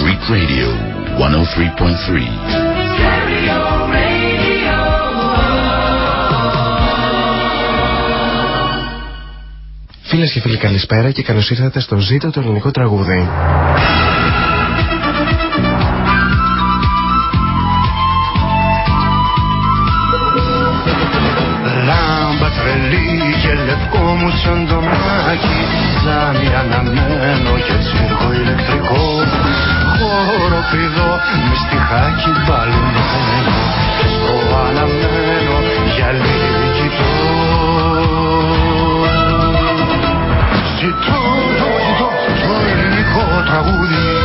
Greek Radio 103.3. Φίλες και φίλοι καλησπέρα και καλώς ήρθατε στο ζήτο το ελληνικό τραγούδι. Λάμπα τρελή και λευκό μου σαν το μάκι Ζάμι αναμένο και τσίρκο ηλεκτρικό Χώρο πηδό με στιχάκι μπαλμένο Και στο αναμένο γυαλί κοιτώ Ζητώ, το ζητώ, το ελληνικό τραγούδι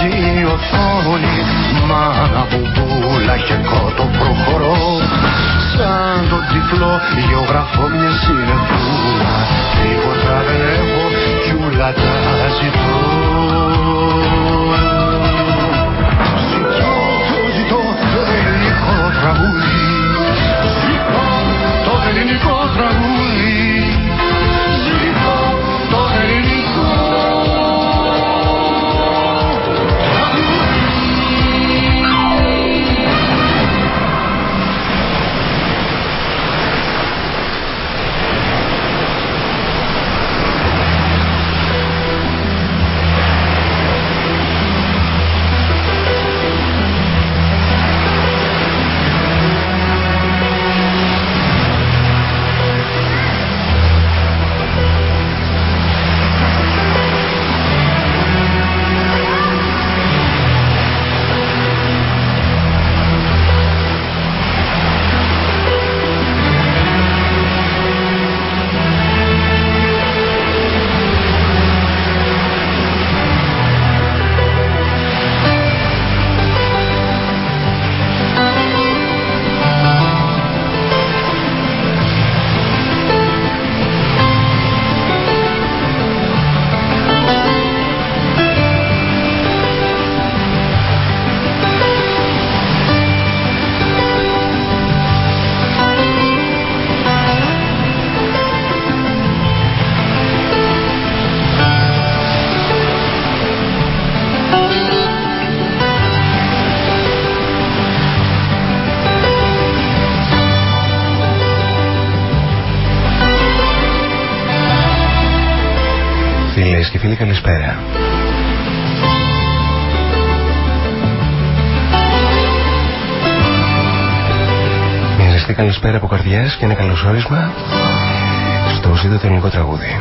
βουλιάζει η Φίλες και φίλοι καλησπέρα. Μια ζεστή καλησπέρα από καρδιές και ένα καλωσόρισμα στο ζήτο το ελληνικό τραγούδι.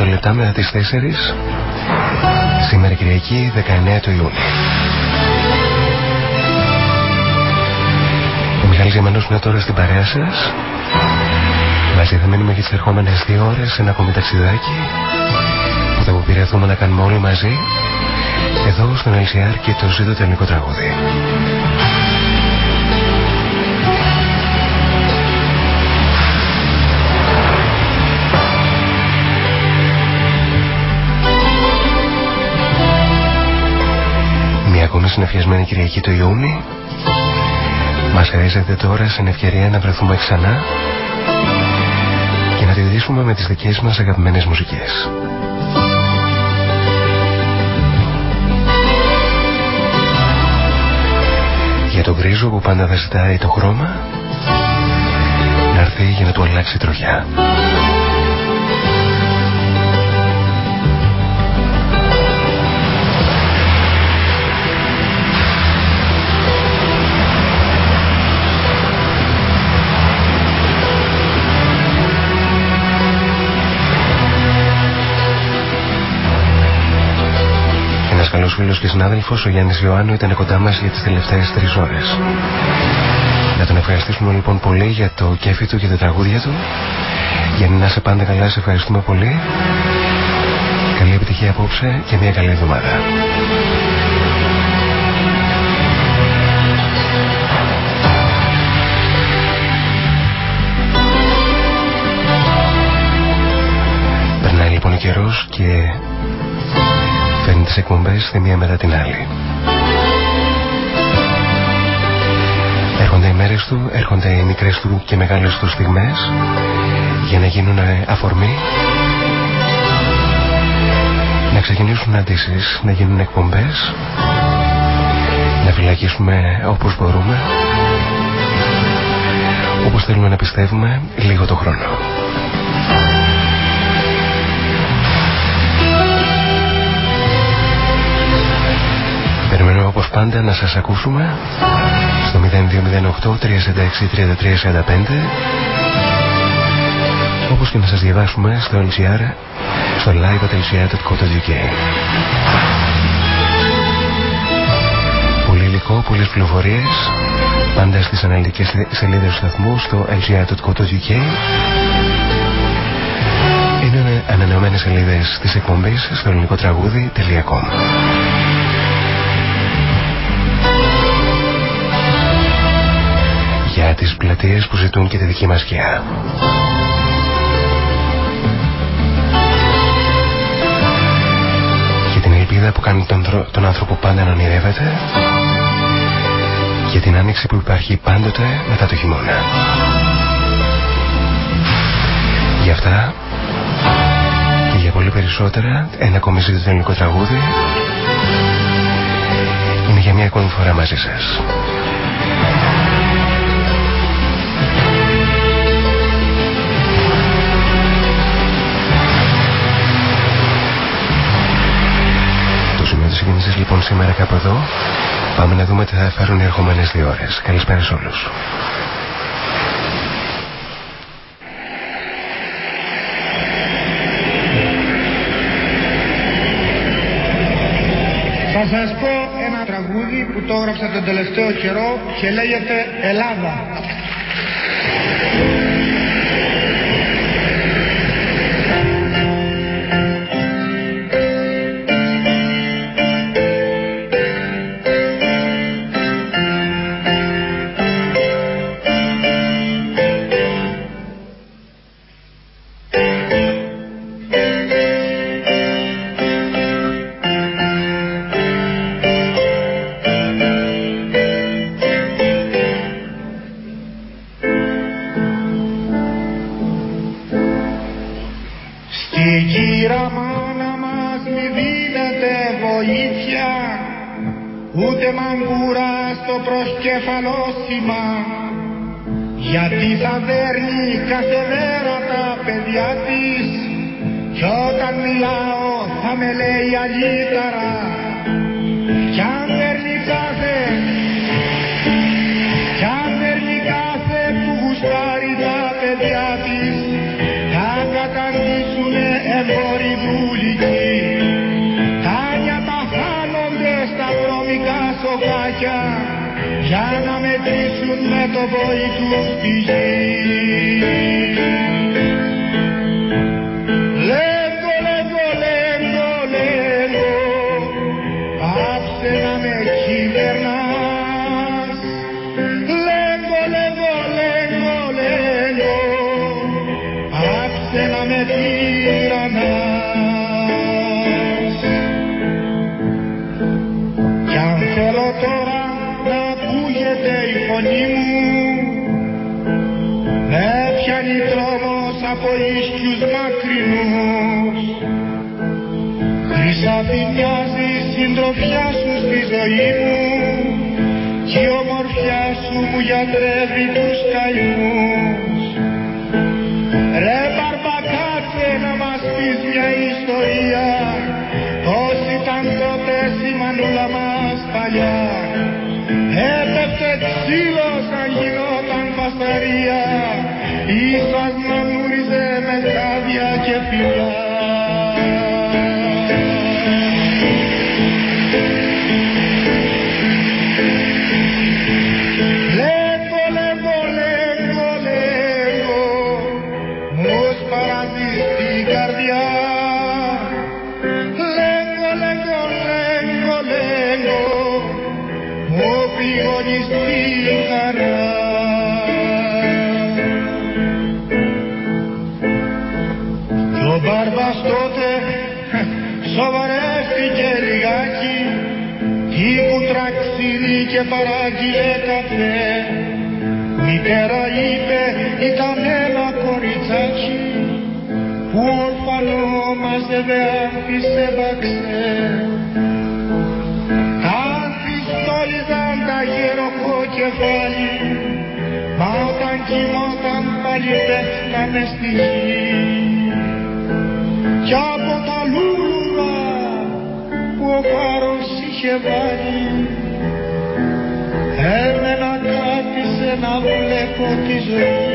Δεκατρία πρώτα λεπτά μετά τις 4 Σήμερα Κυριακή 19 του Ιούνιου. Ο Μιχάλης Γεμανός είναι τώρα στην παρέα σας. Μαζί θα μείνουμε για τις ερχόμενες δύο ώρες σε ένα ακόμη ταξιδάκι. Που θα αποπειραθούμε να κάνουμε όλοι μαζί εδώ στον LCR και το ζήτο το ελληνικό τραγούδι. Συνεφιασμένη Κυριακή του Ιούνι μας αρέσετε τώρα στην ευκαιρία να βρεθούμε ξανά και να τη δείσουμε με τις δικές μας αγαπημένες μουσικές. Για τον γκρίζο που πάντα θα ζητάει το χρώμα να έρθει για να του αλλάξει τροχιά. καλό καλός φίλος και συνάδελφος, ο Γιάννης Ιωάννου, ήταν κοντά μας για τις τελευταίες τρεις ώρες. Να τον ευχαριστήσουμε λοιπόν πολύ για το κέφι του και τα τραγούδια του. Για να σε πάντα καλά, σε ευχαριστούμε πολύ. Καλή επιτυχία απόψε και μια καλή εβδομάδα. Περνάει λοιπόν ο καιρός και φέρνει τις εκπομπές τη μία μετά την άλλη. Έρχονται οι μέρες του, έρχονται οι μικρές του και μεγάλες του στιγμές για να γίνουν αφορμή να ξεκινήσουν αντίσεις, να γίνουν εκπομπές να φυλακίσουμε όπως μπορούμε όπως θέλουμε να πιστεύουμε λίγο το χρόνο. Πάντα να σας ακούσουμε στο 0208 346 3345 όπως και να σας διαβάσουμε στο LCR στο live.lcr.co.uk Πολύ υλικό, πολλές πληροφορίες πάντα στις αναλυτικές σελίδες του σταθμού στο lcr.co.uk είναι ανανεωμένες σελίδες της εκπομπής στο ελληνικό για τις πλατείες που ζητούν και τη δική μας σκιά. Για την ελπίδα που κάνει τον, τον άνθρωπο πάντα να ονειρεύεται για την άνοιξη που υπάρχει πάντοτε μετά το χειμώνα. Για αυτά και για πολύ περισσότερα ένα ακόμη ζήτητο ελληνικό τραγούδι είναι για μια ακόμη φορά μαζί σας. Λοιπόν σήμερα κάπου εδώ. Πάμε να δούμε τι θα φέρουν οι ερχομένες δύο ώρες. Καλησπέρα σε όλους. Θα σας πω ένα τραγούδι που το έγραψα τον τελευταίο καιρό και λέγεται Ελλάδα. μου έπιανε τρόμος από ίσκιους μακρινούς. Χρυσαφινιάζει η συντροφιά σου στη ζωή μου και η ομορφιά σου μου γιατρεύει τους καημούς. Ρε μπαρμπακάτσε να μας πεις μια ιστορία πως ήταν τότε η παλιά. Cristo και παράγγειλε καφέ Μητέρα είπε ήταν ένα κοριτσάκι που ορφανό μαζεύε άφησε βαξέ Ανθιστόλιζαν τα γεροκό κεφάλι μα όταν κοιμόταν πάλι πέφτανε στη γη. Κι από τα λούλουδα που ο χάρος είχε βάλει έμενα κράτησε να βλέπω τη ζωή.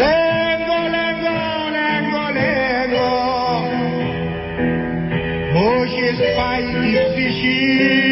Λέγω, λέγω, λέγω, λέγω μου έχεις πάει τη ψυχή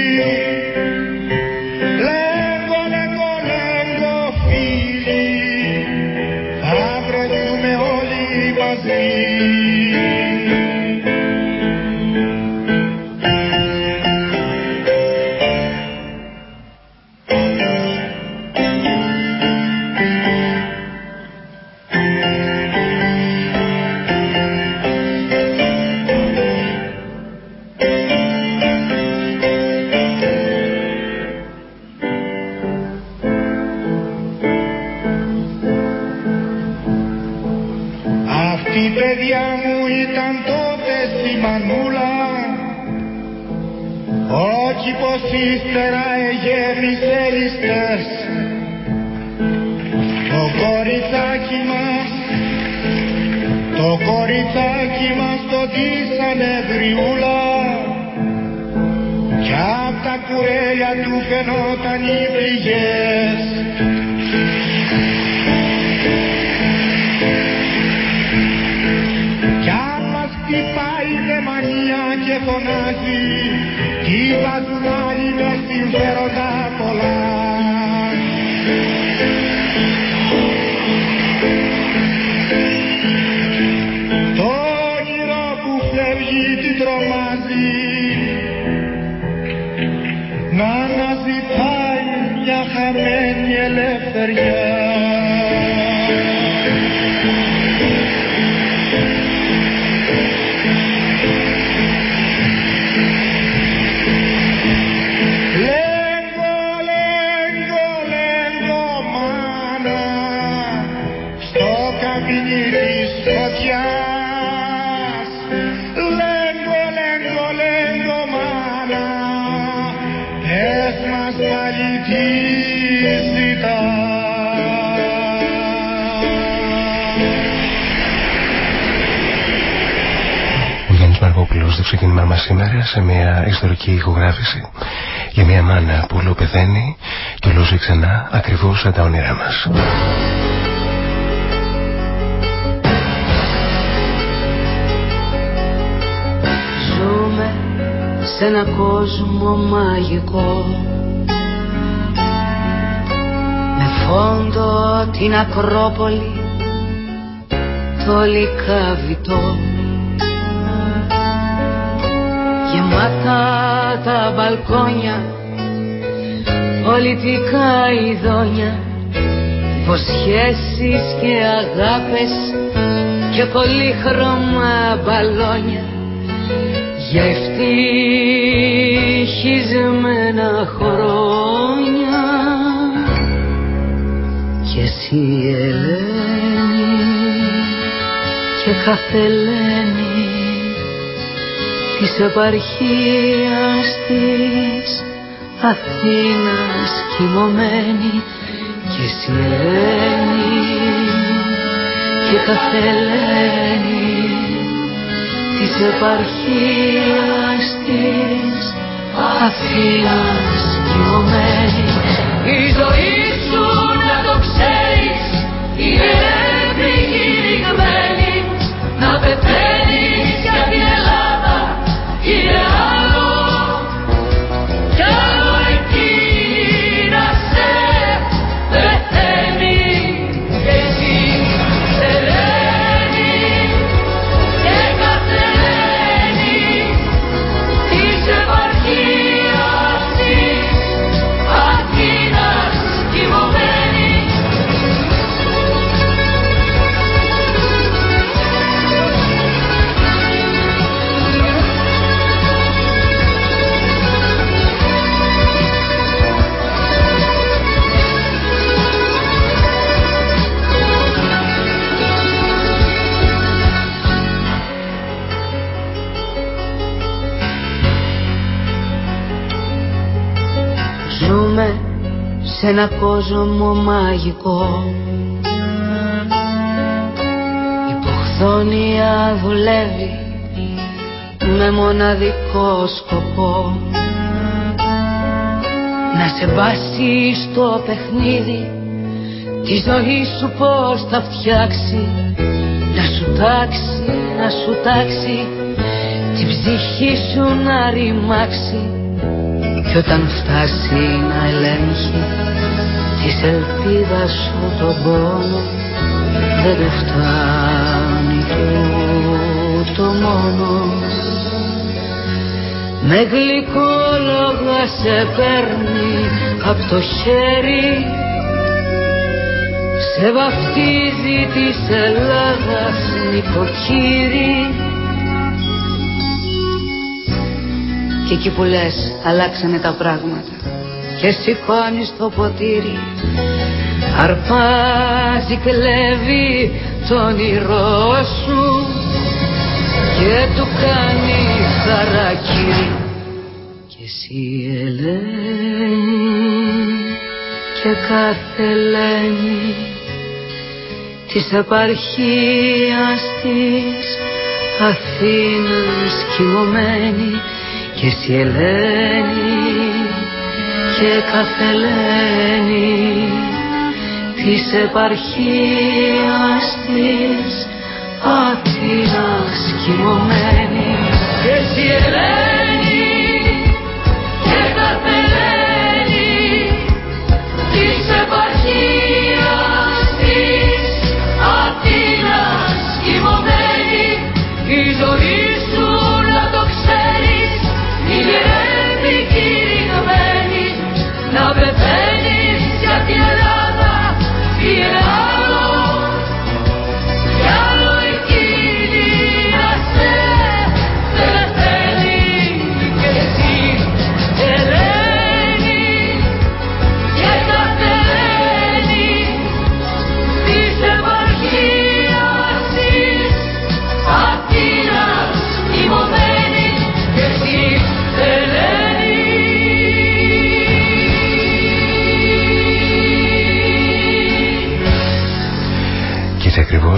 κοριτσάκι μας το ντύσανε γριούλα. Κι απ' τα κουρέλια του φαινόταν οι πληγές. Κι αν μας χτυπάει η μανία και φωνάζει Τι βάζουν άλλοι με συμφέροντα πολλά ελευθεριά ξεκίνημά μας σήμερα σε μια ιστορική ηχογράφηση για μια μάνα που όλο πεθαίνει και όλο ζει ξανά ακριβώς σαν τα όνειρά μας. Ζούμε σε ένα κόσμο μαγικό Με φόντο την Ακρόπολη το λικαβιτό Γεμάτα τα μπαλκόνια πολιτικά ειδόνια Υποσχέσεις και αγάπες και πολύχρωμα μπαλόνια. Για ευτυχισμένα χρόνια. Και εσύ Ελένη και καθελένη της επαρχίας της Αθήνας κοιμωμένη και εσύ Ελένη και καθελένη της επαρχίας της Αθήνας σε ένα κόσμο μαγικό. Η ποχθόνια δουλεύει με μοναδικό σκοπό. Να σε βάσει στο παιχνίδι τη ζωή σου πως θα φτιάξει. Να σου τάξει, να σου τάξει την ψυχή σου να ρημάξει κι όταν φτάσει να ελέγχει της ελπίδας σου τον πόνο δεν του φτάνει το μόνο. Με γλυκό λόγο σε παίρνει απ' το χέρι Σε βαφτίζει της Ελλάδας νοικοκύρη εκεί που λες αλλάξανε τα πράγματα. Και σηκώνεις το ποτήρι Αρπάζει, κλέβει το όνειρό σου και του κάνει χαρακύρι και εσύ Ελένη και κάθε Ελένη της επαρχίας της Αθήνας κοιμωμένη και εσύ Ελένη και κάθε Ελένη της επαρχίας της Αθήνας κοιμωμένη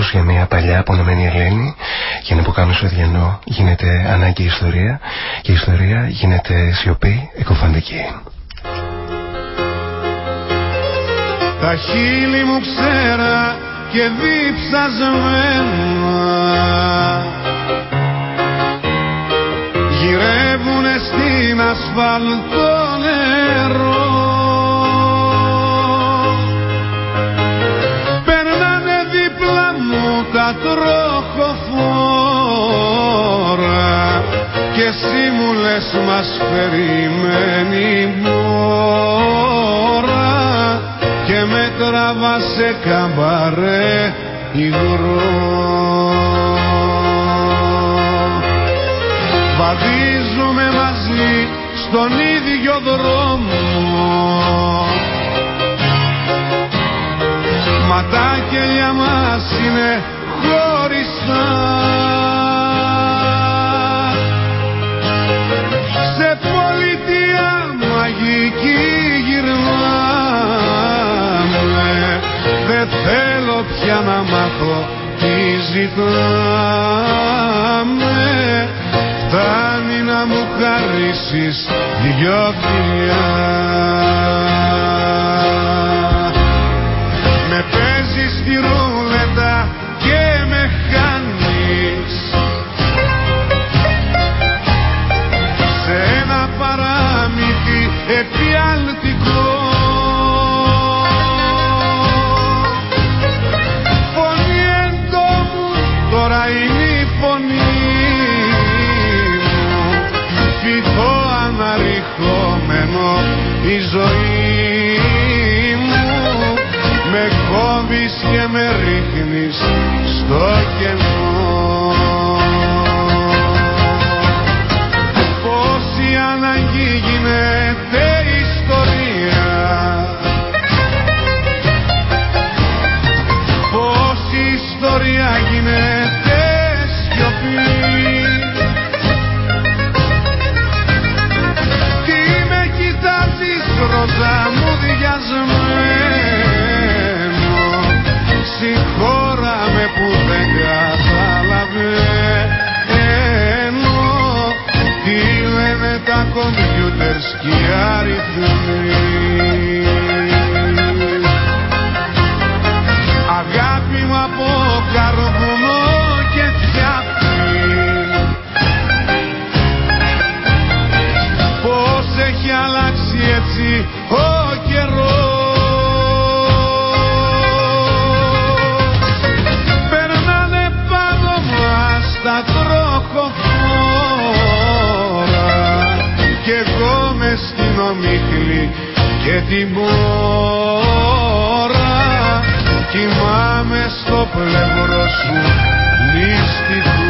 έτσι ακριβώ για μια παλιά απονεμένη Ελένη, για να που κάνουμε στο διανό γίνεται ανάγκη ιστορία και η ιστορία γίνεται σιωπή εκοφαντική. Τα χείλη μου ξέρα και διψασμένα Γυρεύουνε στην ασφαλτό εσύ μου λες μας περιμένει μόρα και με τραβά σε καμπαρέ υγρό Βαδίζουμε μαζί στον ίδιο δρόμο. Μα τα κελιά μας είναι χωριστά Δεν θέλω πια να μάθω τι ζητάμε. Φτάνει να μου χαρίσεις δυο φιλιά η ζωή μου Με κόβεις και με ρίχνεις στο κενό και την μπόρα Κοιμάμαι στο πλευρό σου νηστικό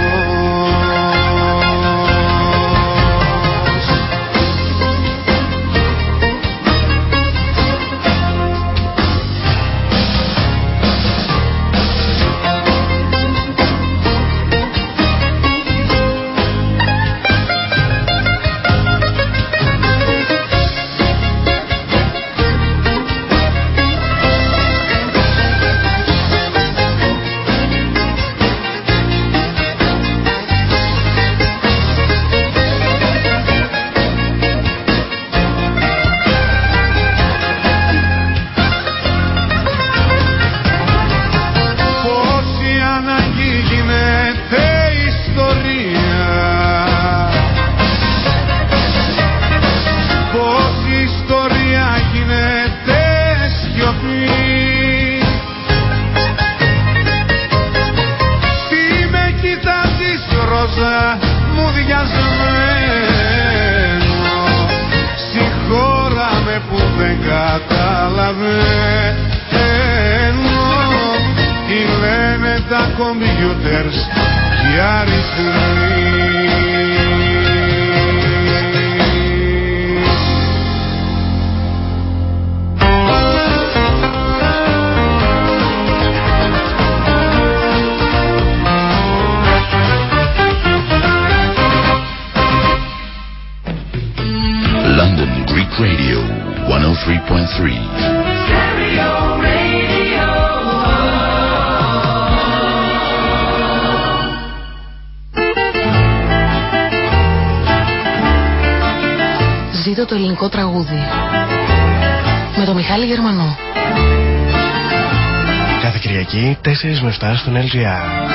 7 στον LGR.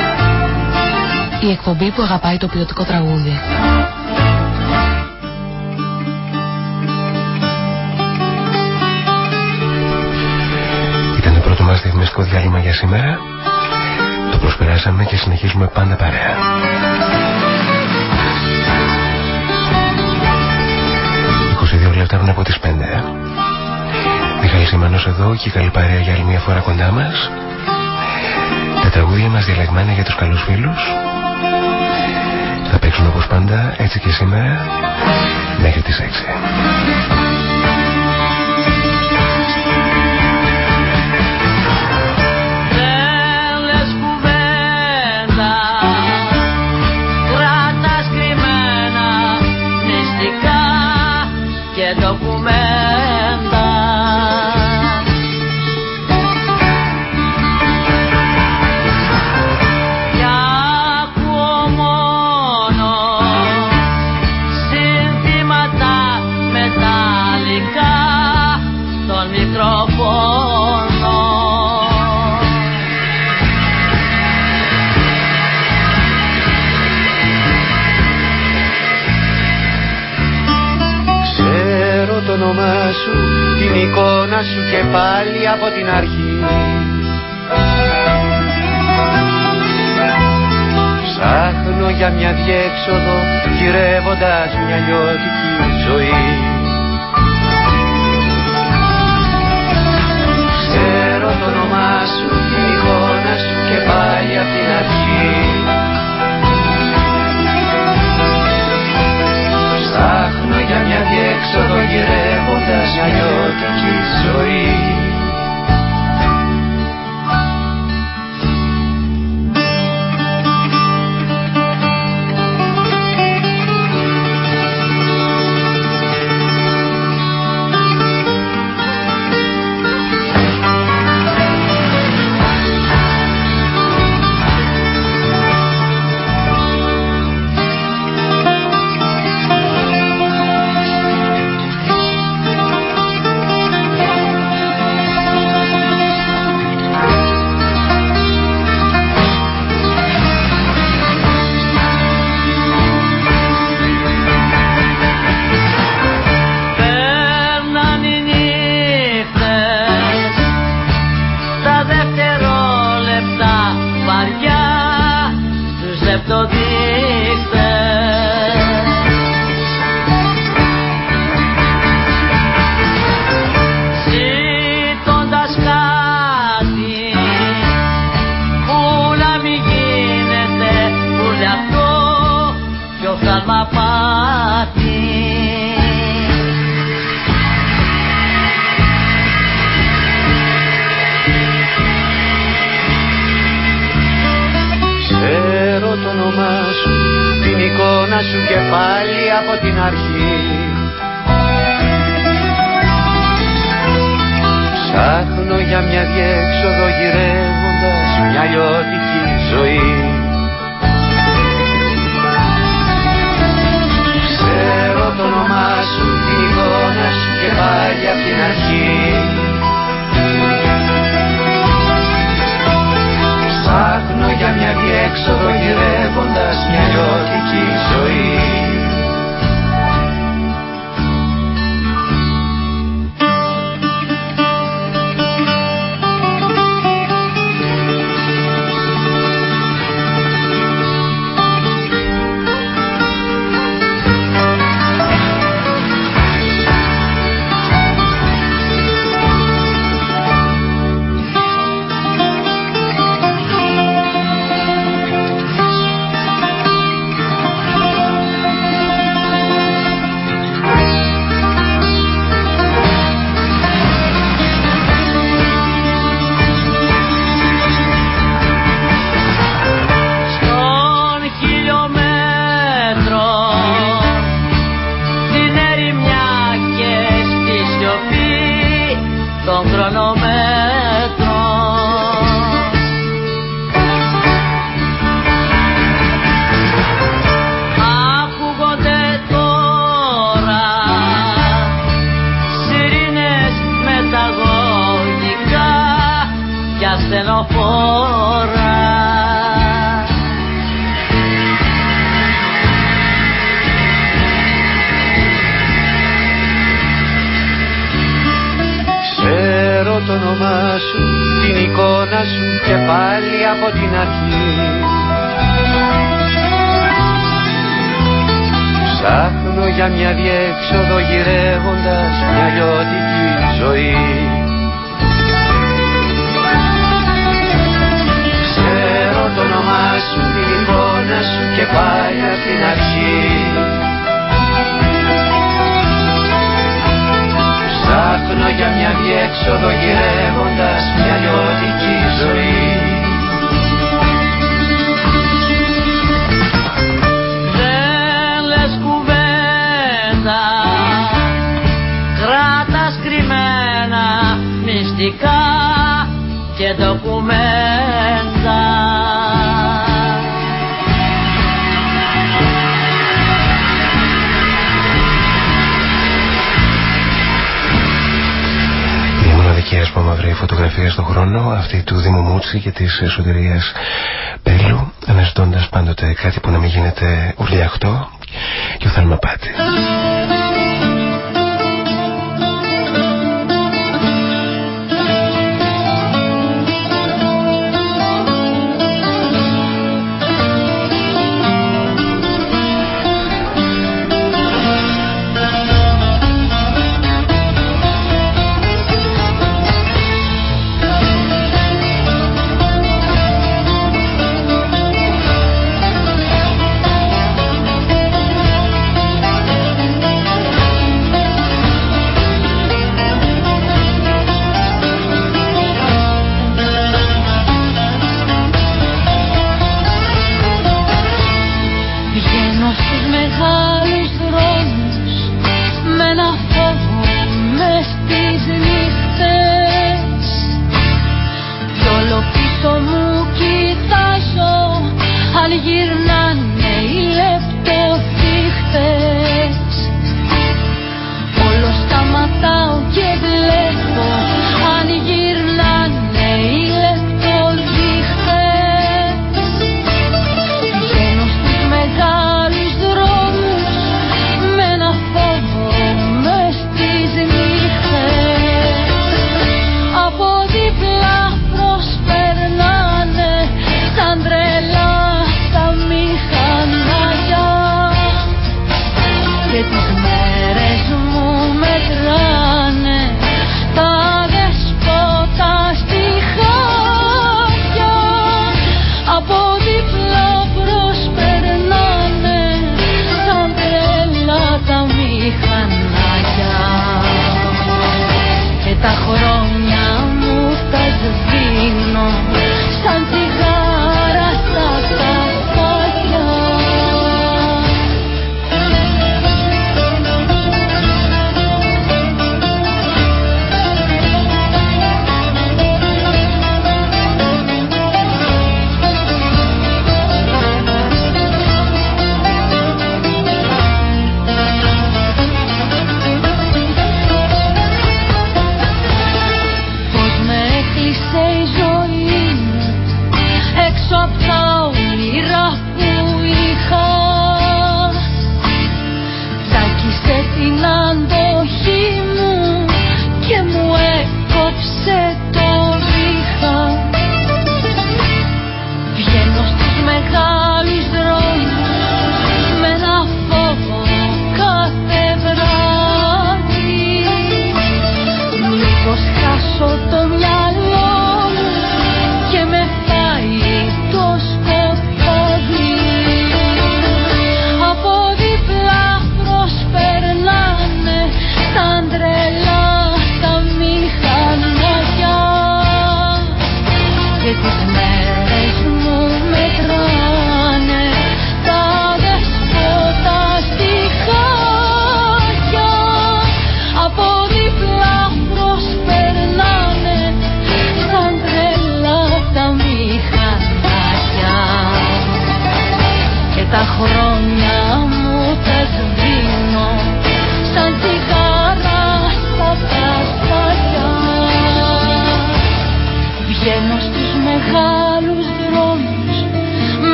Η εκπομπή που αγαπάει το ποιοτικό τραγούδι. Ήταν το πρώτο μας διαφημιστικό διάλειμμα για σήμερα. Το προσπεράσαμε και συνεχίζουμε πάντα παρέα. 22 λεπτά από τις 5. Μιχάλη Σιμανός εδώ και καλή παρέα για άλλη μια φορά κοντά μας. Τα τραγούδια μας διαλεγμένα για τους καλούς φίλους. Θα παίξουν όπως πάντα έτσι και σήμερα μέχρι τις 6. Διέξοδο γυρεύοντας μια λιώτικη ζωή. Ξέρω το όνομά σου, την εικόνα σου και πάλι από την αρχή όρεξη και τη εσωτερία Πέλου, αναζητώντας πάντοτε κάτι που να μην γίνεται ουρλιαχτό και οφθαλμαπάτη.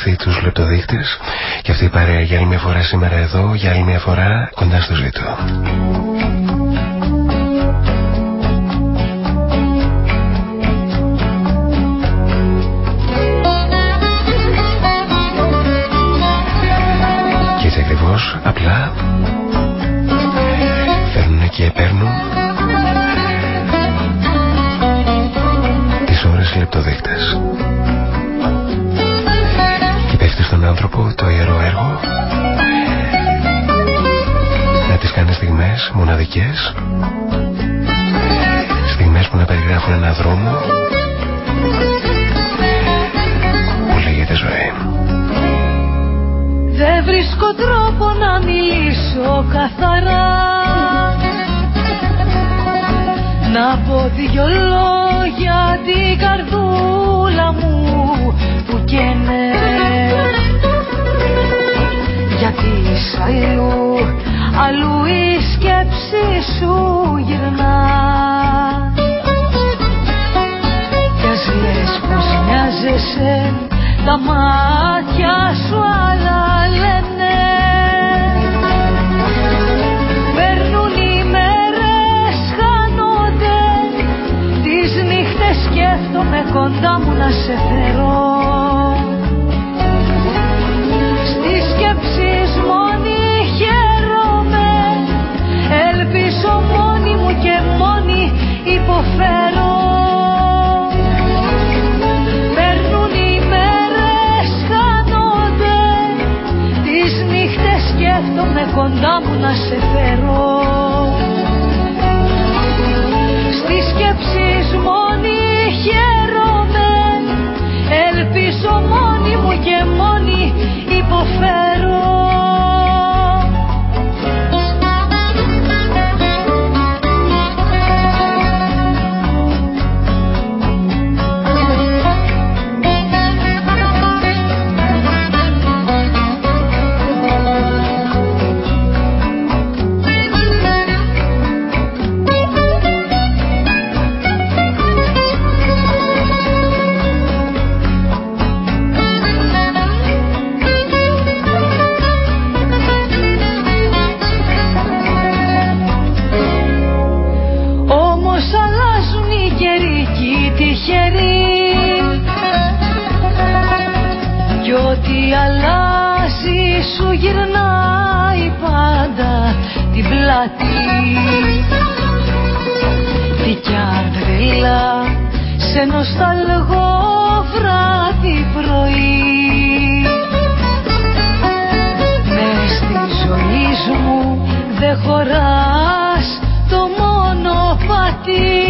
Ακολουθεί τους λεπτοδείκτες και αυτή η παρέα για άλλη μια φορά σήμερα εδώ, για άλλη μια φορά κοντά στο ζήτο. Που να περιγράφουν ένα δρόμο σε νοσταλγό βράδυ πρωί. Μες στη ζωής μου δεν χωράς το μόνο πατή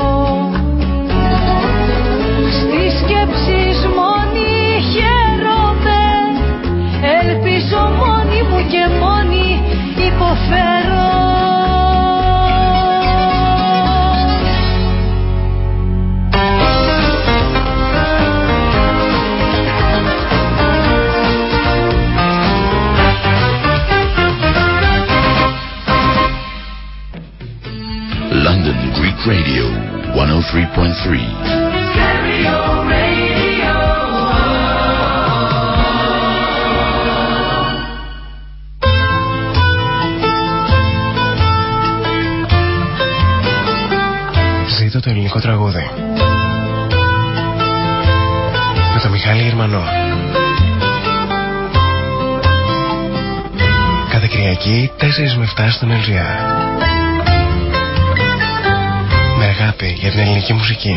Radio 103.3. Το ελληνικό τραγούδι. Με το Μιχάλη Γερμανό. Κάθε Κυριακή με 7 στον με αγάπη για την ελληνική μουσική.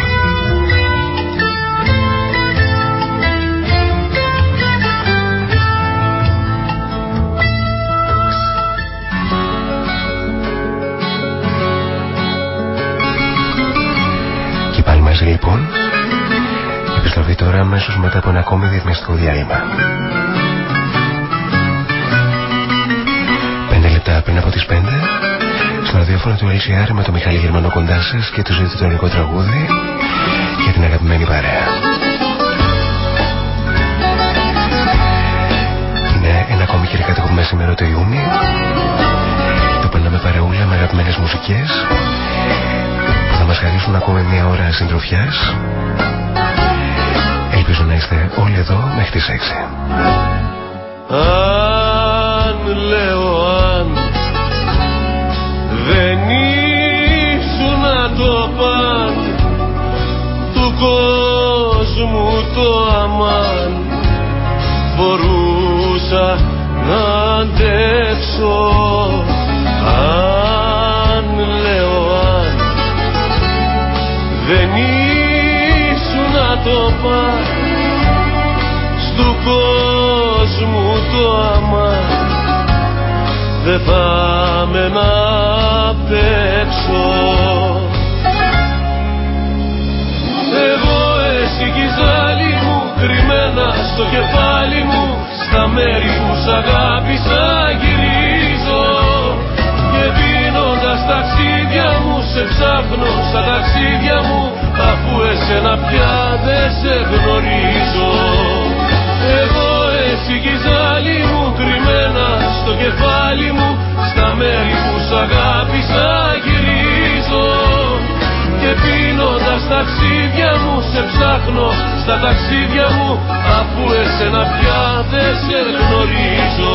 Και πάλι μαζί λοιπόν Επιστροφή τώρα αμέσως μετά από ένα ακόμη διεθνιστικό διάλειμμα. Πέντε λεπτά πριν από τις πέντε, στο ραδιόφωνο του LCR με τον Μιχάλη Γερμανό κοντά σας και το ζήτητο το ελληνικό τραγούδι για την αγαπημένη παρέα. Είναι ένα ακόμη κυριακάτικο σήμερα το Ιούνιο. Το περνάμε παρεούλα με αγαπημένες μουσικές που θα μας χαρίσουν ακόμη μια ώρα συντροφιάς Ελπίζω να είστε όλοι εδώ μέχρι τις 6. Αν λέω κόσμου το αμάν. Μπορούσα να αντέξω αν λέω αν. Δεν ήσουν το παν του κόσμου το άμα δεν θα με να παίξω στο κεφάλι μου στα μέρη που σ' αγάπησα γυρίζω. Και πίνοντας ταξίδια μου σε ψάχνω στα ταξίδια μου αφού εσένα πια δεν σε γνωρίζω. Εγώ εσύ κι μου κρυμμένα στο κεφάλι μου Στα μέρη που σ' αγάπησα γυρίζω Και πίνοντας ταξίδια μου σε ψάχνω. Στα ταξίδια μου Αφού εσένα πια δεν σε γνωρίζω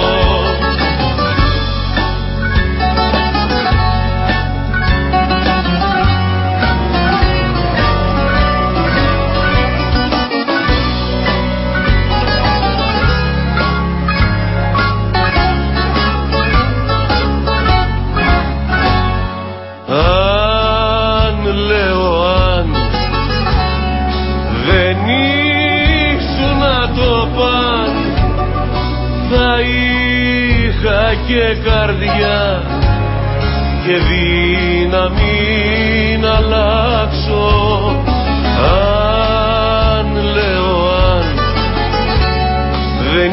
και καρδιά και δύναμη να αλλάξω. Αν λέω αν δεν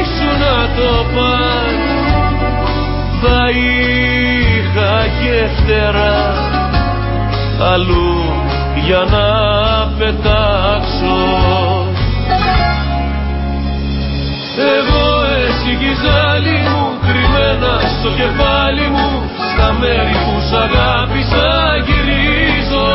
ήσουν το παν θα είχα και φτερά αλλού για να πετάξω εσύ μου κρυμμένα στο κεφάλι μου στα μέρη που σ' αγάπησα γυρίζω.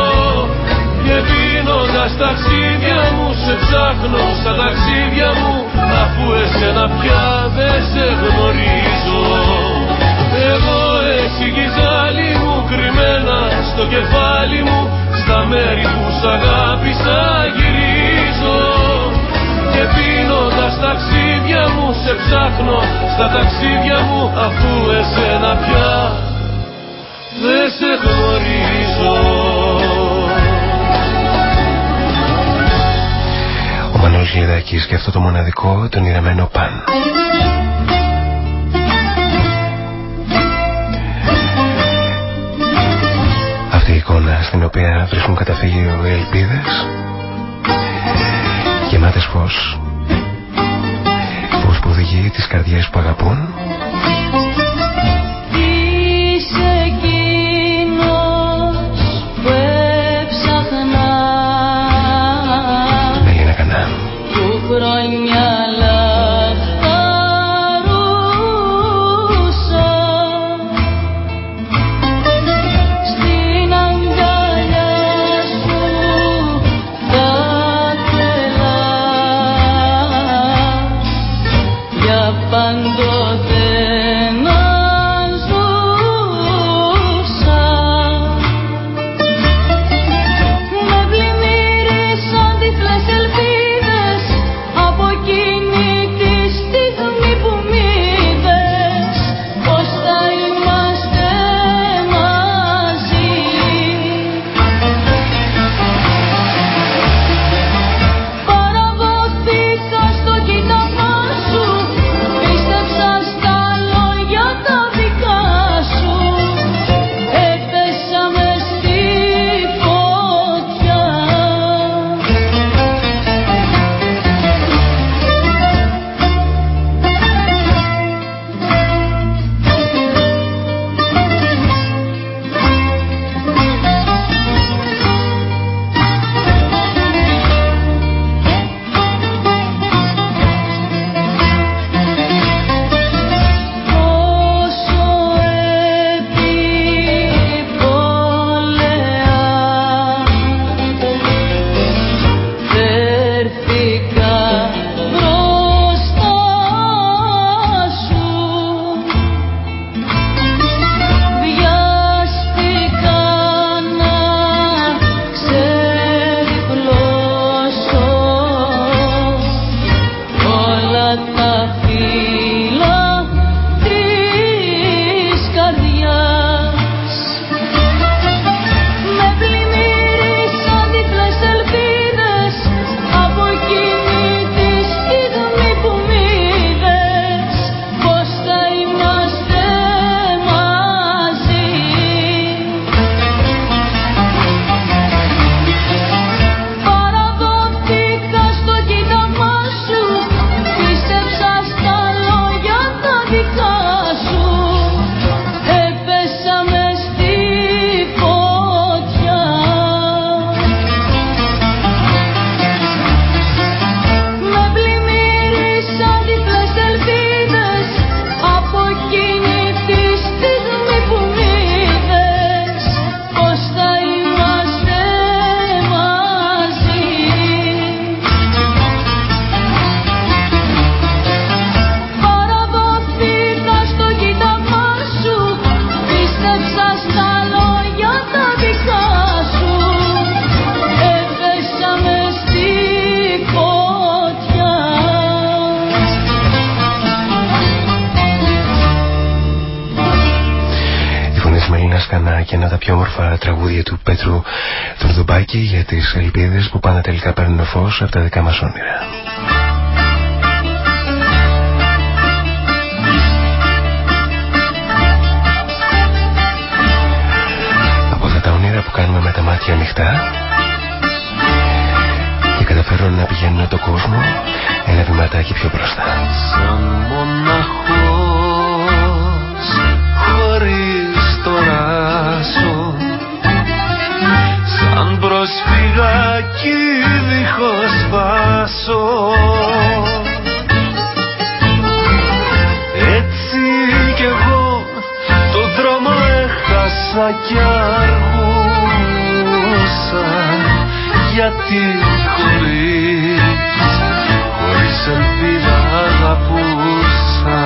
Και πίνοντας ταξίδια μου σε ψάχνω στα ταξίδια μου αφού εσένα πια δεν σε γνωρίζω. Εγώ εσύ μου κρυμμένα στο κεφάλι μου στα μέρη που σ' αγάπησα γυρίζω και πίνοντας ταξίδια μου σε ψάχνω στα ταξίδια μου αφού εσένα πια δεν σε γνωρίζω. Ο Μανώλης Λιδάκης και αυτό το μοναδικό τον ηρεμένο παν. Αυτή η εικόνα στην οποία βρίσκουν καταφύγιο οι ελπίδες γεμάτες φως. Φως που οδηγεί τις καρδιές που αγαπούν και ένα από τα πιο όμορφα τραγούδια του Πέτρου Δουρδουμπάκη για τις ελπίδες που πάντα τελικά παίρνουν φως από τα δικά μας όνειρα. Με τα μάτια ανοιχτά και καταφέρουν να πηγαίνουν το κόσμο ένα βηματάκι πιο μπροστά. Σαν μοναχός χωρίς το ράσο σαν προσφυγάκι δίχως βάσο έτσι κι εγώ το δρόμο έχασα κι αργούσα γιατί χωρίς, χωρίς ελπίδα αγαπούσα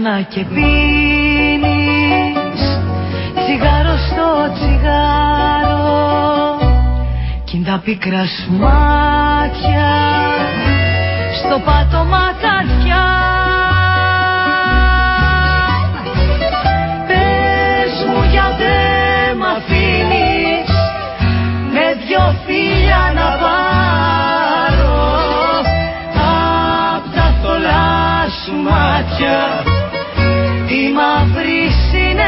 Τι σου κανά και πίνεις. Τσιγάρο στο τσιγάρο. Κι τα πίκρα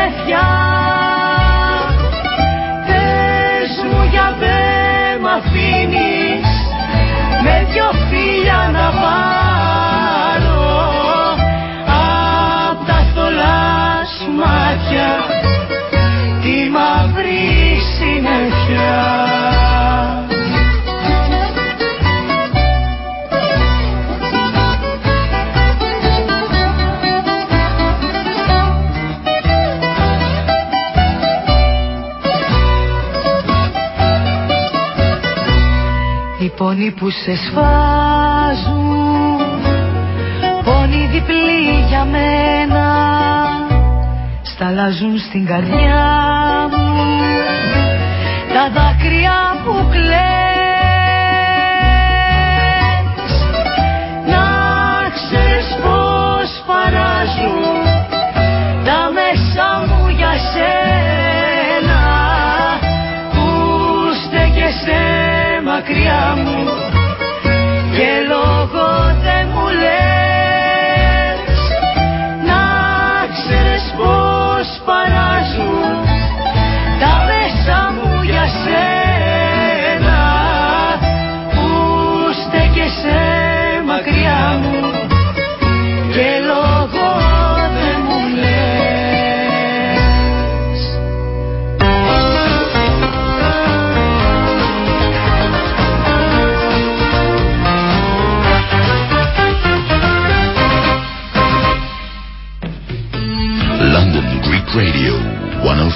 συννεφιά Πες μου γιατί μ' αφήνεις με δυο φίλια να πάρω πόνοι που σε σφάζουν Πόνοι διπλοί για μένα Σταλάζουν στην καρδιά μακριά μου. Και λόγο δεν μου λες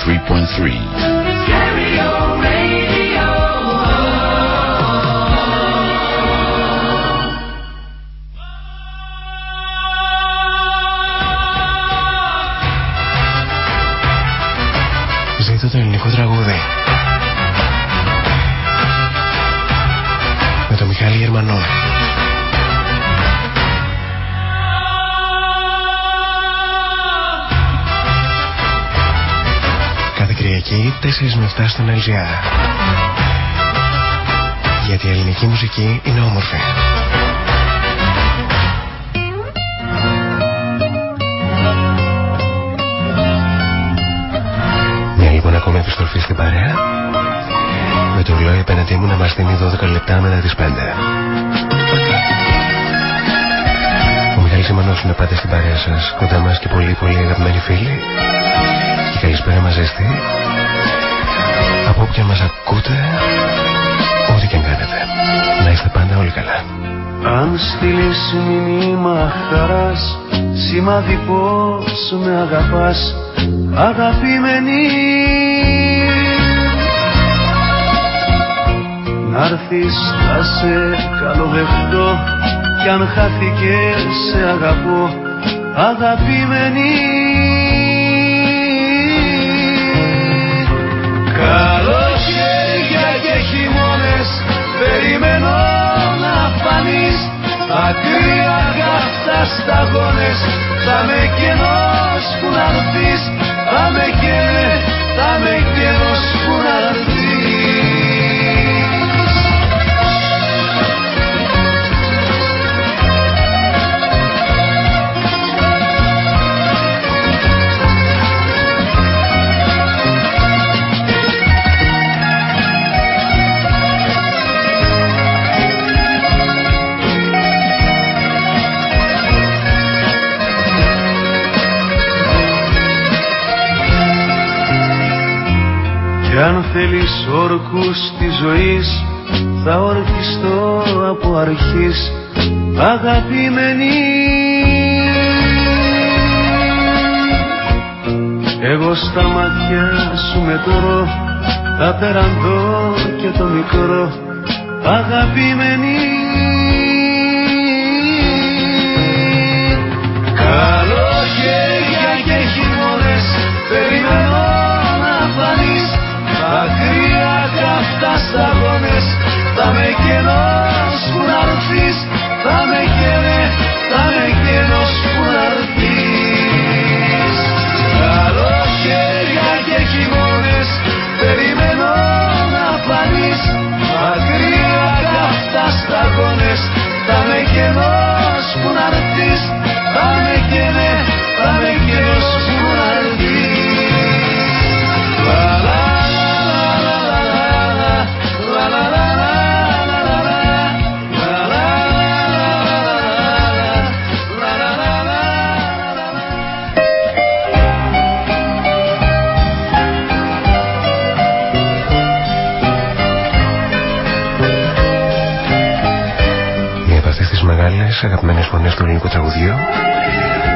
103.3. 4 με 7 στον LGR. Γιατί η ελληνική μουσική είναι όμορφη. Μια λοιπόν ακόμη επιστροφή στην παρέα. Με το ρολόι απέναντί μου να μας δίνει 12 λεπτά μετά τις 5. Ο Μιχάλης Ιμανός είναι πάντα στην παρέα σας. Κοντά μας και πολύ πολύ αγαπημένοι φίλοι. Και καλησπέρα μας ζεστή. Από όποια μας ακούτε, ό,τι και αν κάνετε. Να είστε πάντα όλοι καλά. Αν στείλεις μήνυμα χαράς Σημάδι πως με αγαπάς Αγαπημένη Να'ρθεις θα σε καλοδεχτώ Κι αν χάθηκε σε αγαπώ Αγαπημένη χειμώνες Περιμένω να φανείς. Ακραία καυτά σταγόνες Θα με κενός που να έρθεις Θα με καίνε, θα με κενός Εάν θέλεις όρκους της ζωής θα ορκιστώ από αρχής αγαπημένη. Εγώ στα μάτια σου μετρώ τα τεραντώ και το μικρό αγαπημένη. καιρός που να αγαπημένες φωνέ του ελληνικού τραγουδιού,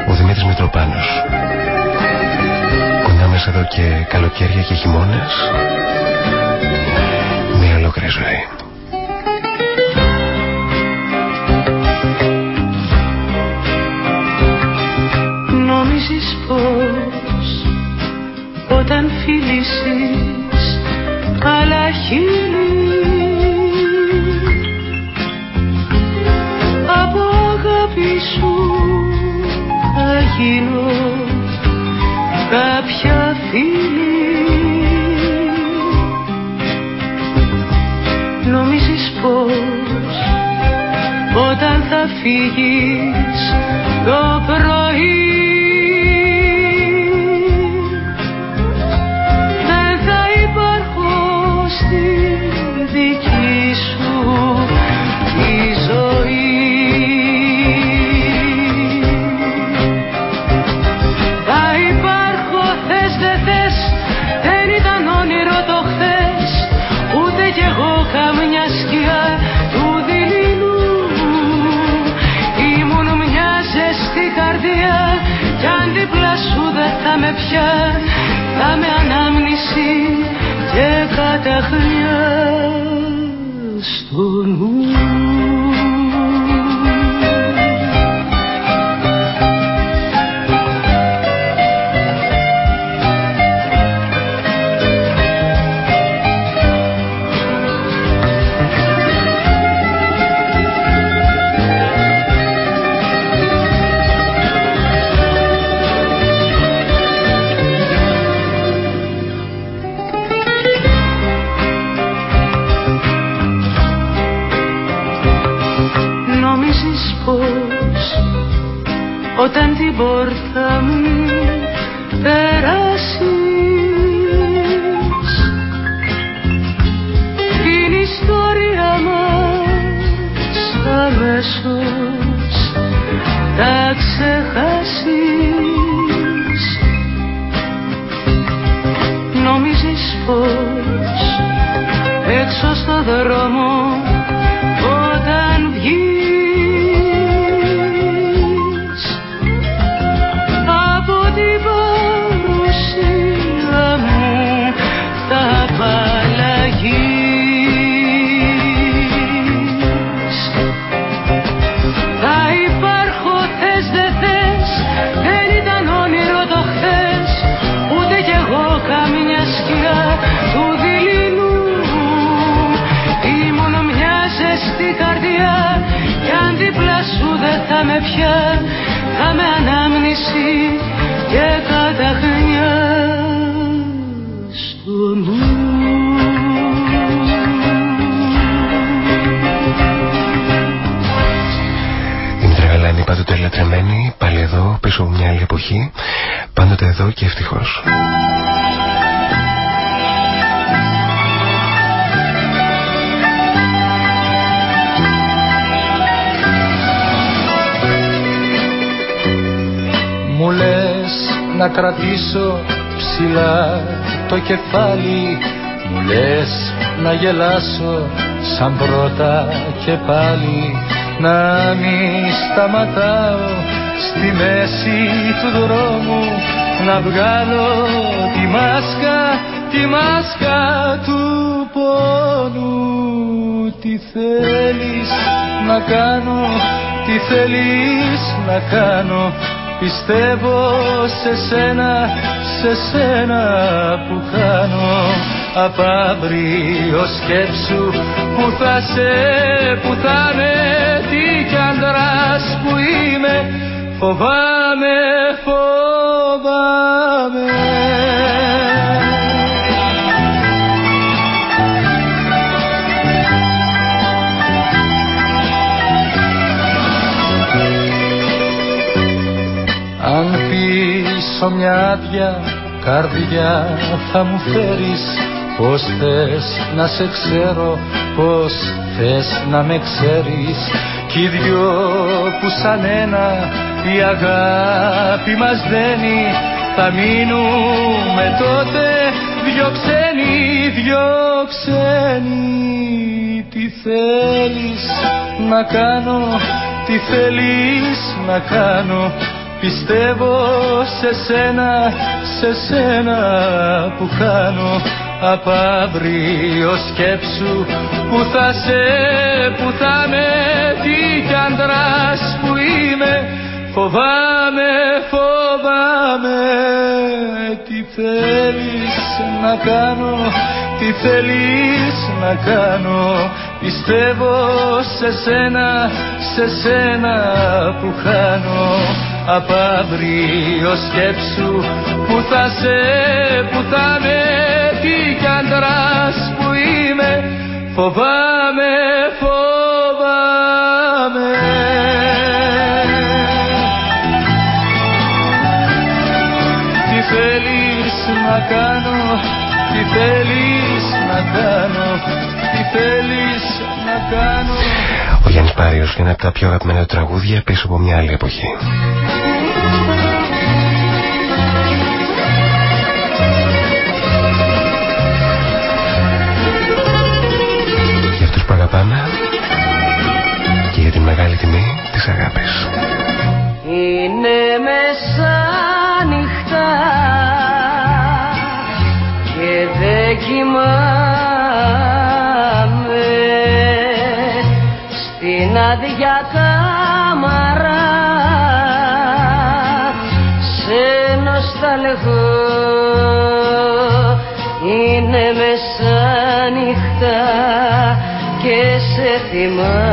ο Δημήτρης Μητροπάνος. Κοντά μας εδώ και καλοκαίρια και χειμώνες, μια ολόκληρη ζωή. Νομίζεις πως όταν φιλήσεις Πως όταν θα φύγεις το πρωί Χάσαμε πια, πάμε ανάμνηση και καταχριά στο νου. και πάλι να μη σταματάω στη μέση του δρόμου να βγάλω τη μάσκα, τη μάσκα του πόνου. Τι θέλεις να κάνω, τι θέλεις να κάνω Πιστεύω σε σένα, σε σένα που χάνω. Απ' αύριο σκέψου που θα σε, που θα με Τι κι αντράς που είμαι Φοβάμαι, φοβάμαι. Αν πίσω μια άδεια καρδιά θα μου φέρεις Πώς θες να σε ξέρω, πώς θες να με ξέρεις Κι οι δυο που σαν ένα η αγάπη μας δένει Θα μείνουμε τότε δυο ξένοι, δυο ξένοι. Τι θέλεις να κάνω, τι θέλεις να κάνω Πιστεύω σε σένα, σε σένα που κάνω Απ' αύριο σκέψου που θα σε, που θα με Τι κι αντράς που είμαι. Φοβάμαι, φοβάμαι. Τι θέλεις να κάνω, τι θέλεις να κάνω. Πιστεύω σε σένα, σε σένα που χάνω Απ' αύριο σκέψου που θα σε, που θα με Τι κι αντράς που είμαι. Φοβάμαι, φοβάμαι. Τι θέλεις να κάνω, τι θέλεις να κάνω Τι θέλεις να κάνω. Ο Γιάννης Πάριος είναι από τα πιο αγαπημένα τραγούδια πίσω από μια άλλη εποχή. Για την μεγάλη τιμή της αγάπης. Είναι μεσάνυχτα και δεν κοιμάμαι στην άδεια κάμαρα σε νοσταλγώ είναι μεσάνυχτα και σε θυμάμαι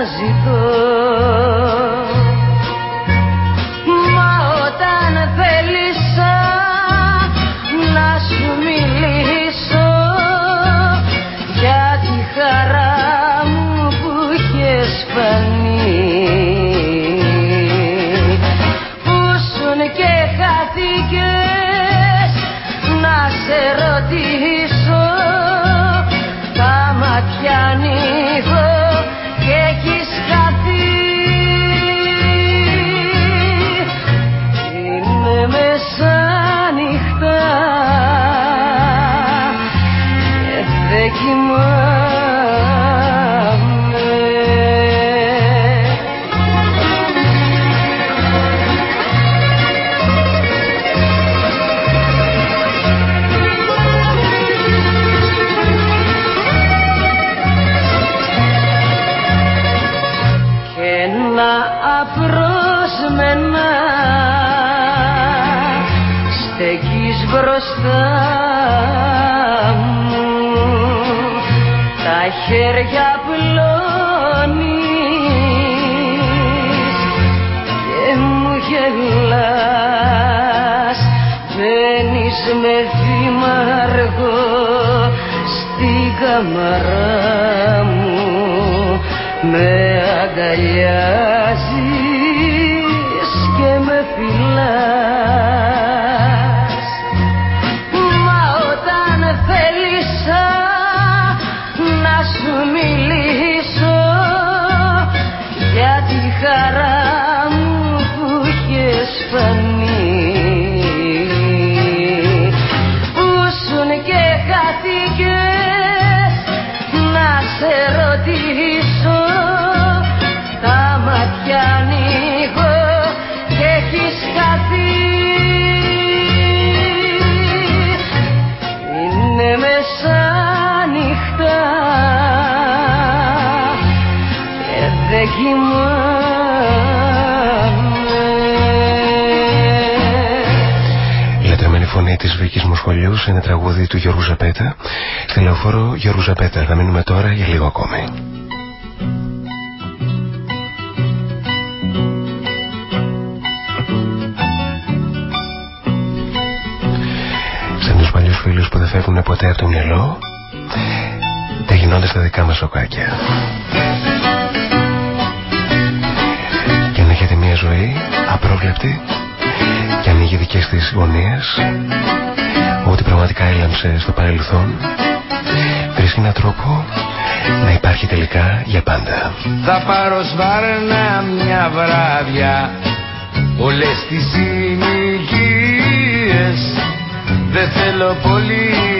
να ζητώ χέρια πλώνεις και μου γελάς. Μπαίνεις με βήμα αργό στην καμαρά μου. Με αγκαλιάζεις και με φυλάς Βίκης Μοσχολιού σε ένα τραγούδι του Γιώργου Ζαπέτα. Στη λεωφόρο Γιώργου Ζαπέτα. Θα μείνουμε τώρα για λίγο ακόμη. Σαν τους παλιούς φίλους που δεν φεύγουν ποτέ από το μυαλό, τα γινόνται στα δικά μας σοκάκια. Και να έχετε μια ζωή απρόβλεπτη και ανοίγει δικές της γωνίες ό,τι πραγματικά έλαμψε στο παρελθόν βρίσκει έναν τρόπο να υπάρχει τελικά για πάντα. Θα πάρω σβάρνα μια βράδια όλες τις συνοικίες δεν θέλω πολυτελείες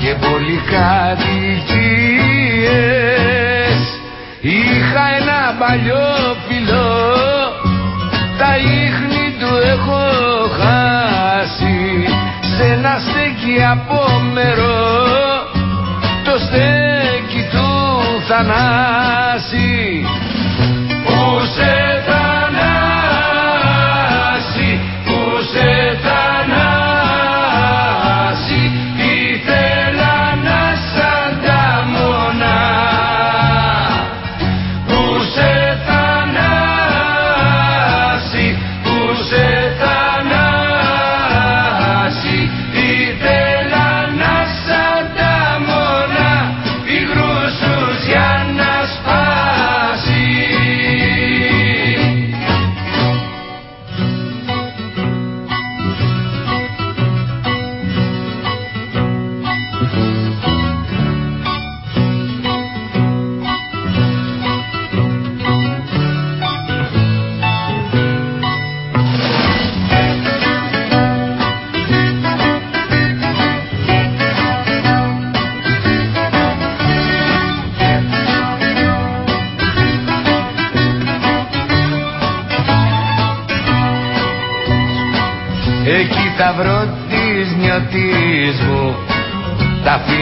και πολυκατοικίες Είχα ένα παλιό φιλό τα ίχνη του έχω χάσει σε ένα στέκι απόμερο το στέκι του θανάση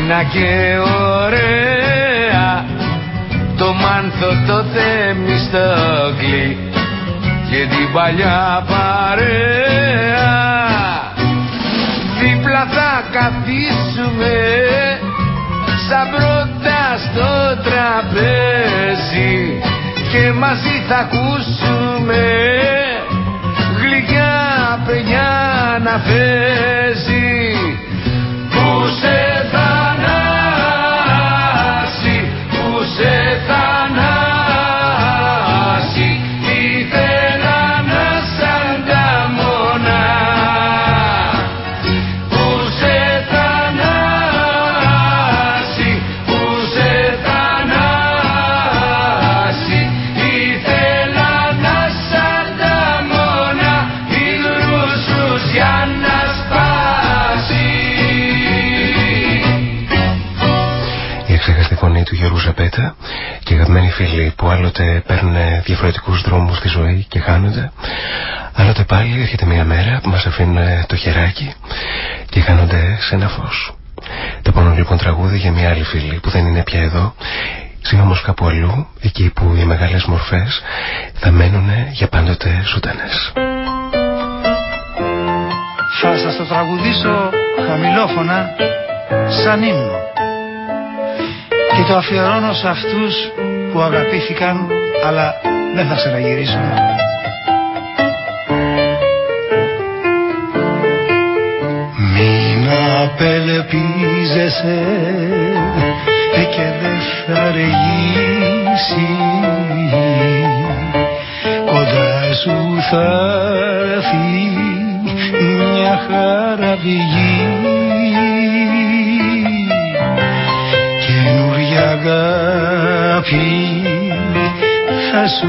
τα φίνα και ωραία. Το μάνθο το θεμιστόκλι και την παλιά παρέα. Δίπλα θα καθίσουμε σαν πρώτα στο τραπέζι και μαζί θα ακούσουμε γλυκιά παιδιά να παίζει φίλοι που άλλοτε παίρνουν διαφορετικούς δρόμους στη ζωή και χάνονται άλλοτε πάλι έρχεται μια μέρα που μας αφήνουν το χεράκι και χάνονται σε ένα φως. Το πάνω λοιπόν τραγούδι για μια άλλη φίλη που δεν είναι πια εδώ ζει όμως κάπου αλλού εκεί που οι μεγάλες μορφές θα μένουν για πάντοτε ζωντανές. Θα σας το τραγουδήσω χαμηλόφωνα σαν ύμνο. Και το αφιερώνω σε αυτούς που αγαπήθηκαν αλλά δεν θα ξαναγυρίσουν. Μην απελπίζεσαι και δεν θα αργήσει κοντά σου θα έρθει μια χαραβηγή αγάπη θα σου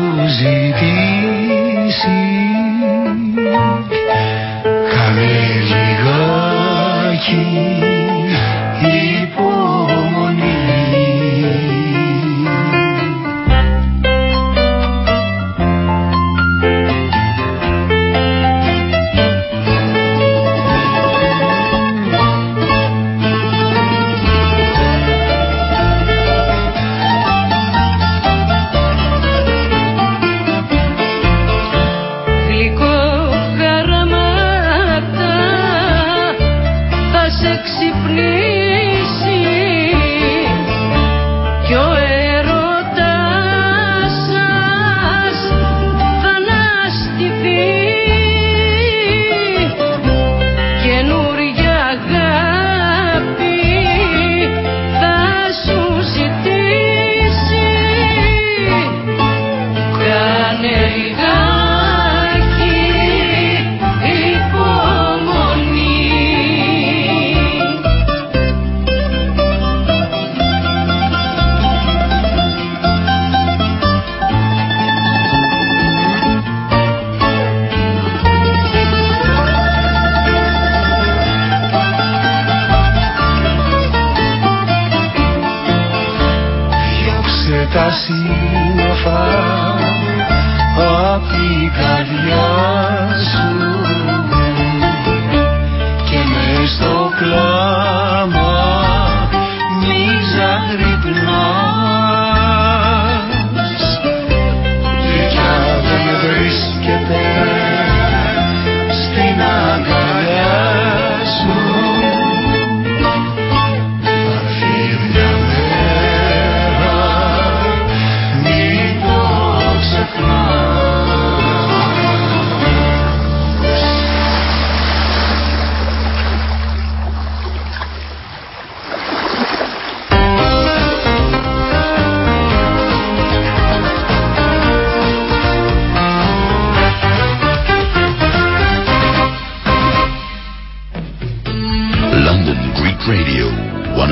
103.3.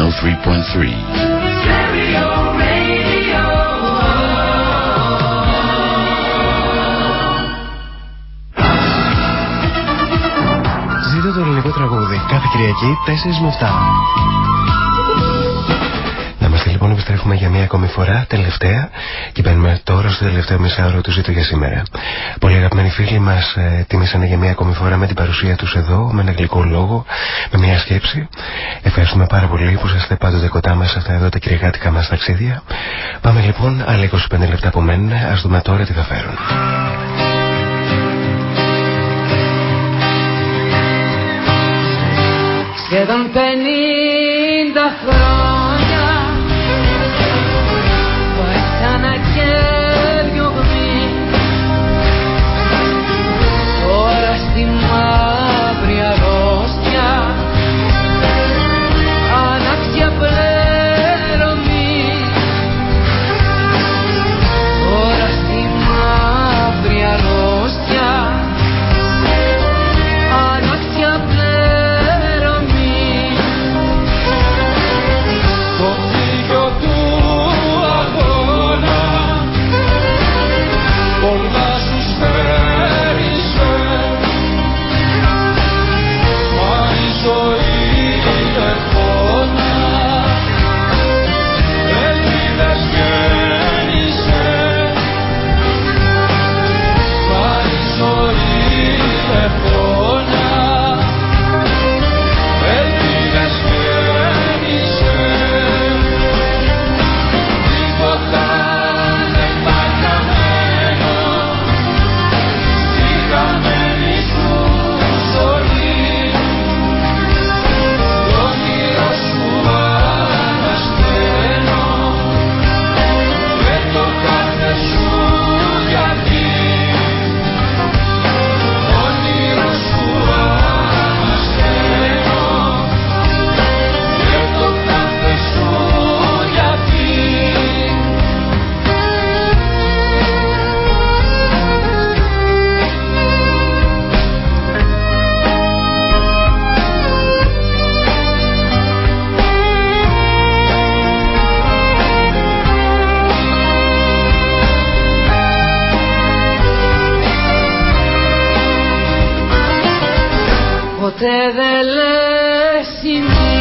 Ζήτω το ελληνικό τραγούδι κάθε Κυριακή 4 με 7. Να είμαστε λοιπόν επιστρέφουμε για μία ακόμη φορά, τελευταία, και μπαίνουμε τώρα στο τελευταίο μισάωρο του ζήτω για σήμερα. Πολύ αγαπημένοι φίλοι μας ε, τίμησαν για μία ακόμη φορά με την παρουσία τους εδώ, με ένα γλυκό λόγο, με μία σκέψη. Ευχαριστούμε πάρα πολύ που είστε πάντοτε κοντά μας σε αυτά εδώ τα κυριακάτικα μας ταξίδια. Πάμε λοιπόν, άλλα 25 λεπτά που μένουν, ας δούμε τώρα τι θα φέρουν. Σχεδόν πενήντα χρόνια Ποτέ δεν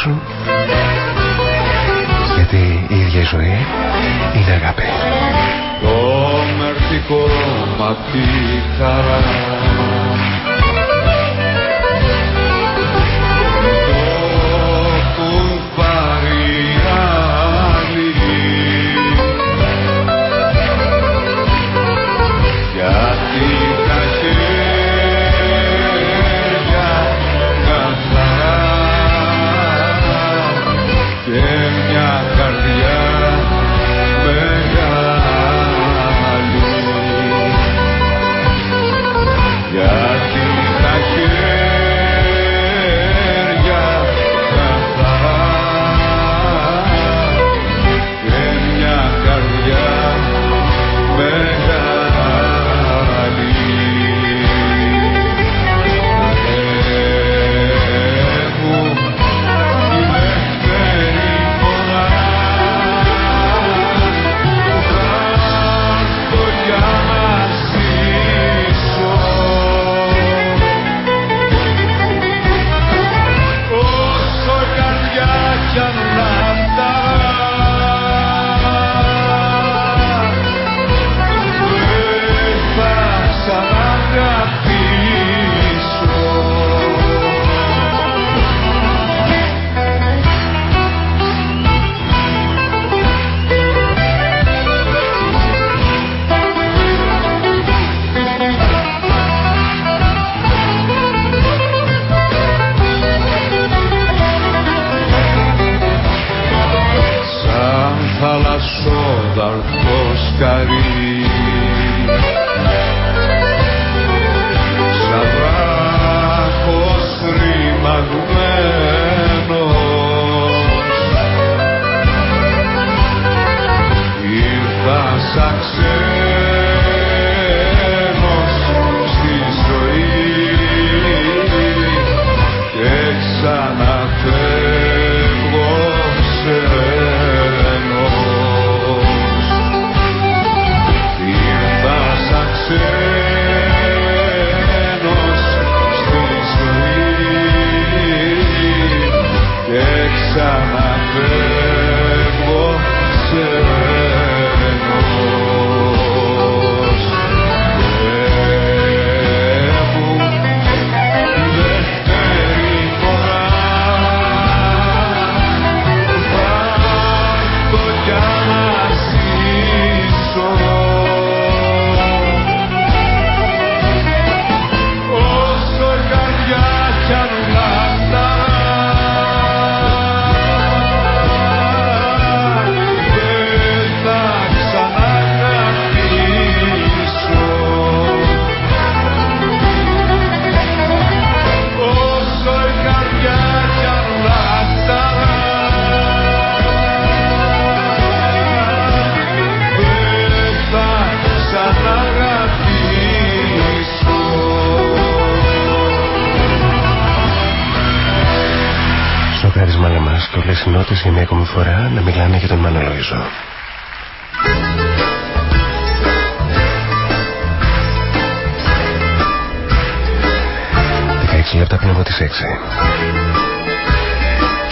σου γιατί η ίδια η ζωή είναι αγάπη. Το μερτικό ματί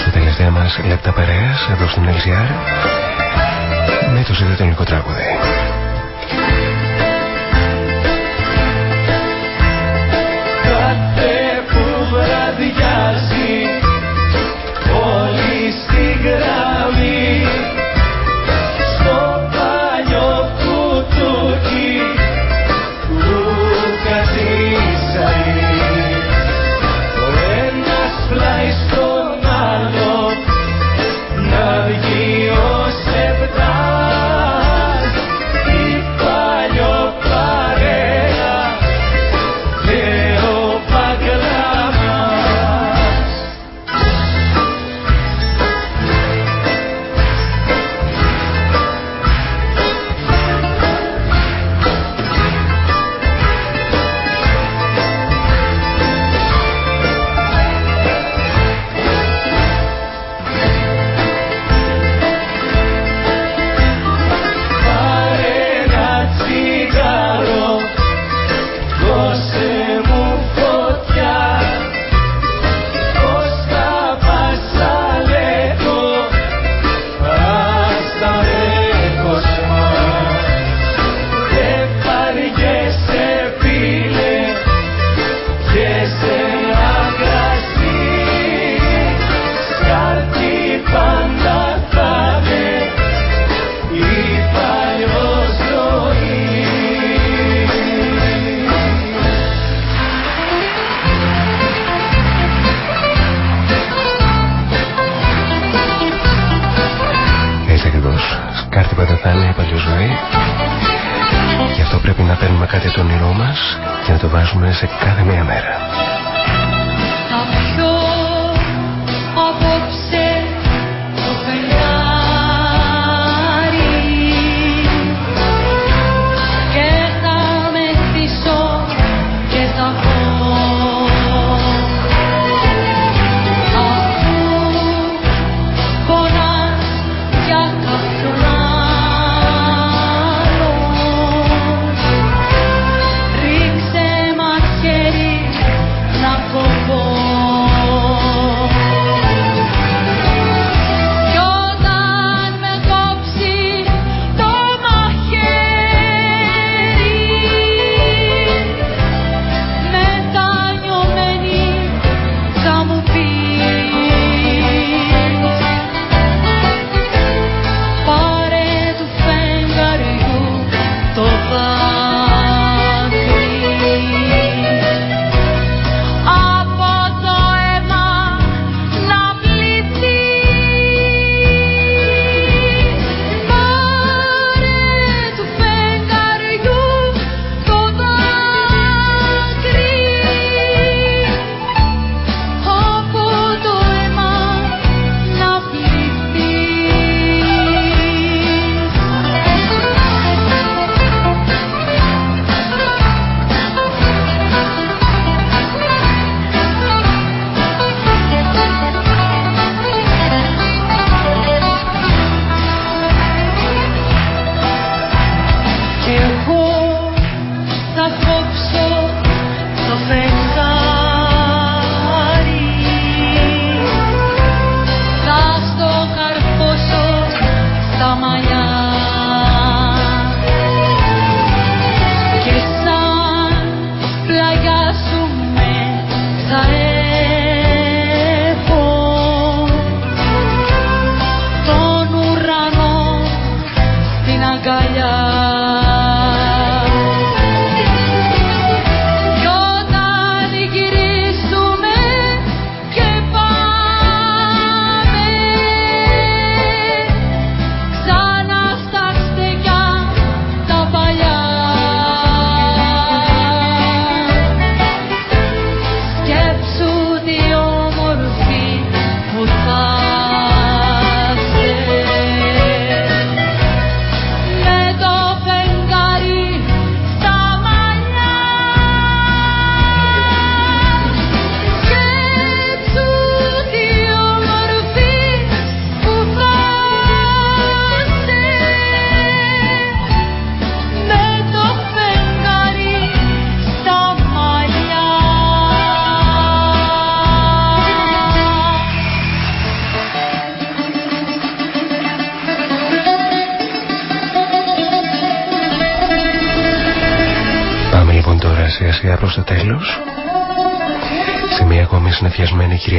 Στα τελευταία μας λεπτά παρέας εδώ στην LCR με το συνδετονικό τραγούδι. Κάθε που βραδιάζει όλη στην γραμμή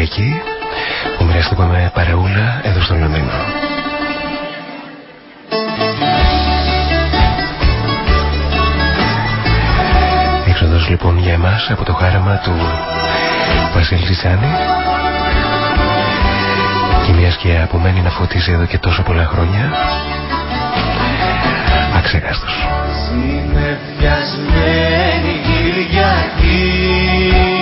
Κυριακή που μοιραστήκαμε παρεούλα εδώ στο Λονδίνο. Έξοδος λοιπόν για εμάς από το χάραμα του Βασίλη Ζησάνη και μιας σκιά που μένει να φωτίζει εδώ και τόσο πολλά χρόνια αξεγάστος. Συνεφιασμένη Κυριακή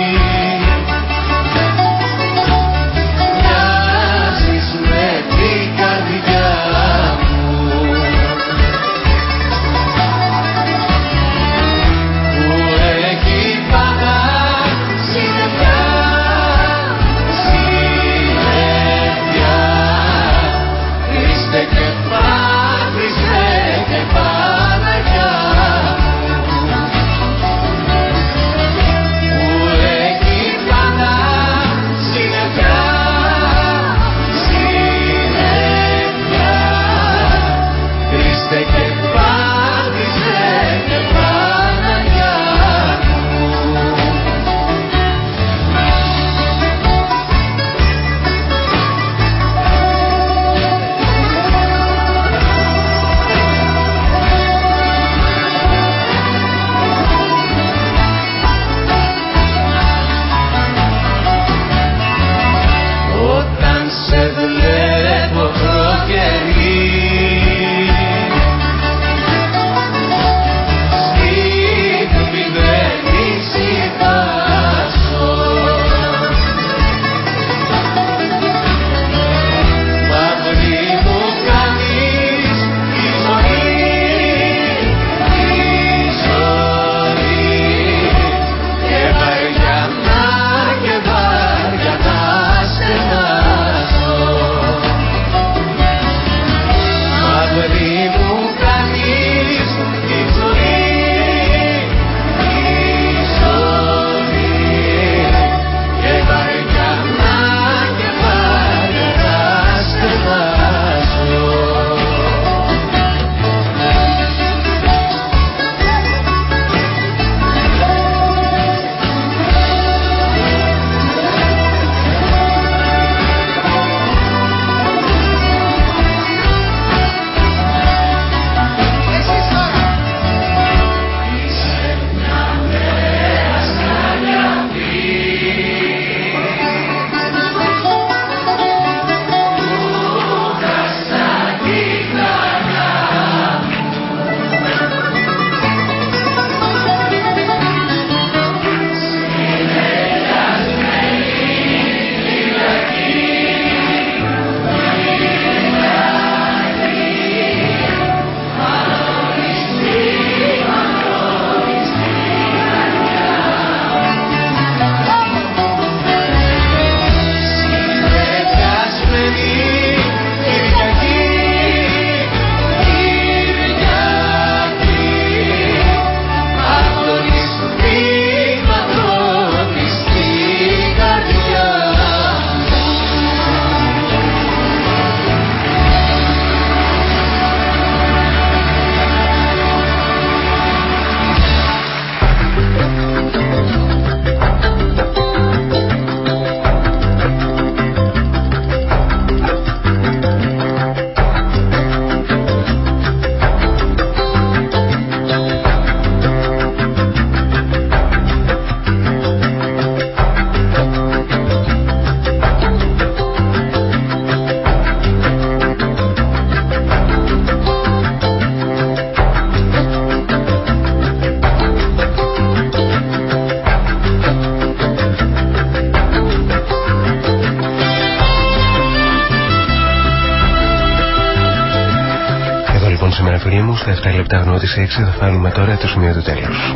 στις 6 θα φτάνουμε τώρα το σημείο του τέλους.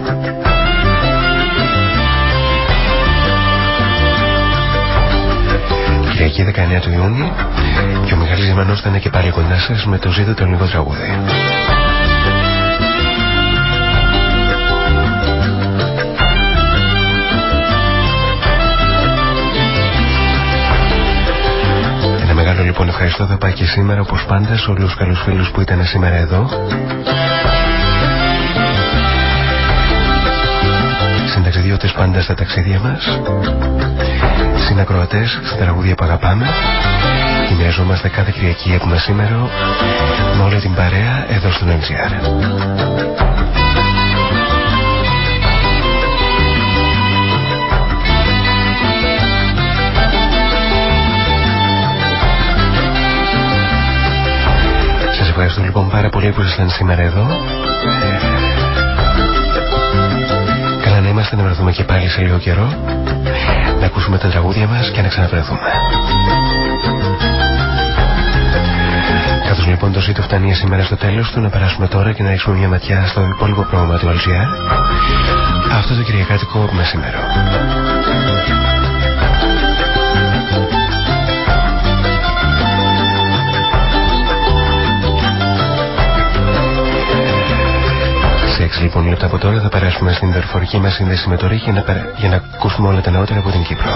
Κυριακή 19 του Ιούνιου και ο Μιχάλης Ζημανός θα είναι και πάλι κοντά σας με το ζήτο το λίγο τραγούδι. Ένα μεγάλο λοιπόν ευχαριστώ θα πάει και σήμερα όπως πάντα σε όλους τους καλούς φίλους που ήταν σήμερα εδώ συνταξιδιώτες πάντα στα ταξίδια μας. Συνακροατές στα τραγούδια που αγαπάμε. Και μοιραζόμαστε κάθε Κυριακή από σήμερα Με όλη την παρέα εδώ στον LGR Σας ευχαριστώ λοιπόν πάρα πολύ που ήσασταν σήμερα εδώ είμαστε να βρεθούμε και πάλι σε λίγο καιρό να ακούσουμε τα τραγούδια μας και να ξαναβρεθούμε. Καθώς λοιπόν το ζήτο φτάνει σήμερα στο τέλος του να περάσουμε τώρα και να ρίξουμε μια ματιά στο υπόλοιπο πρόγραμμα του LGR αυτό το κυριακάτικο μεσημέρο. 6 λοιπόν λεπτά από τώρα θα περάσουμε στην δορυφορική μας σύνδεση με το ΡΙΚ για να, για να ακούσουμε όλα τα νεότερα από την Κύπρο.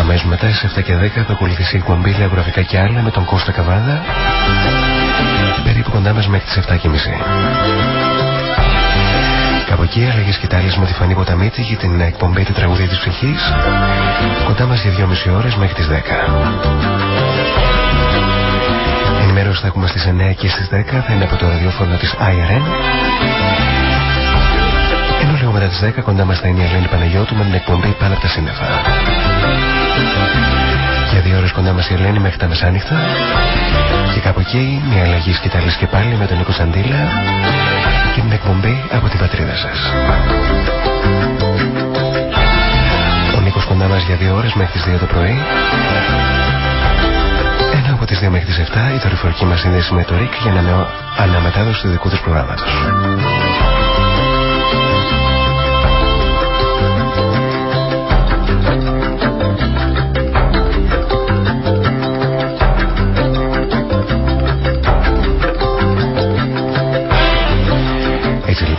Αμέσως μετά στις 7 και 10 θα ακολουθήσει η εκπομπή Λεωγραφικά και άλλα με τον Κώστα Καβάδα περίπου κοντά μας μέχρι τις 7 και μισή. Από εκεί αλλαγέ και με τη Φανή Ποταμίτη για την εκπομπή του τραγουδία της ψυχής. Κοντά μας για 2,5 ώρες μέχρι τις 10. Ενημέρωση θα έχουμε στις 9 και στις 10 θα είναι από το ραδιόφωνο της IRN. Ενώ λίγο μετά τις 10 κοντά μας θα είναι η Ελένη Παναγιώτου με την εκπομπή πάνω από τα σύννεφα. Για δύο ώρες κοντά μας η Ελένη μέχρι τα μεσάνυχτα. Και κάπου εκεί μια αλλαγή σκητάλης και πάλι με τον Νίκο Σαντήλα και την εκπομπή από την πατρίδα σας. Ο Νίκος κοντά μας για δύο ώρες μέχρι τις 2 το πρωί. Ενώ από τις 2 μέχρι τις 7 η δορυφορική μας σύνδεση με το ΡΙΚ για να αναμετάδοση του δικού τους προγράμματος.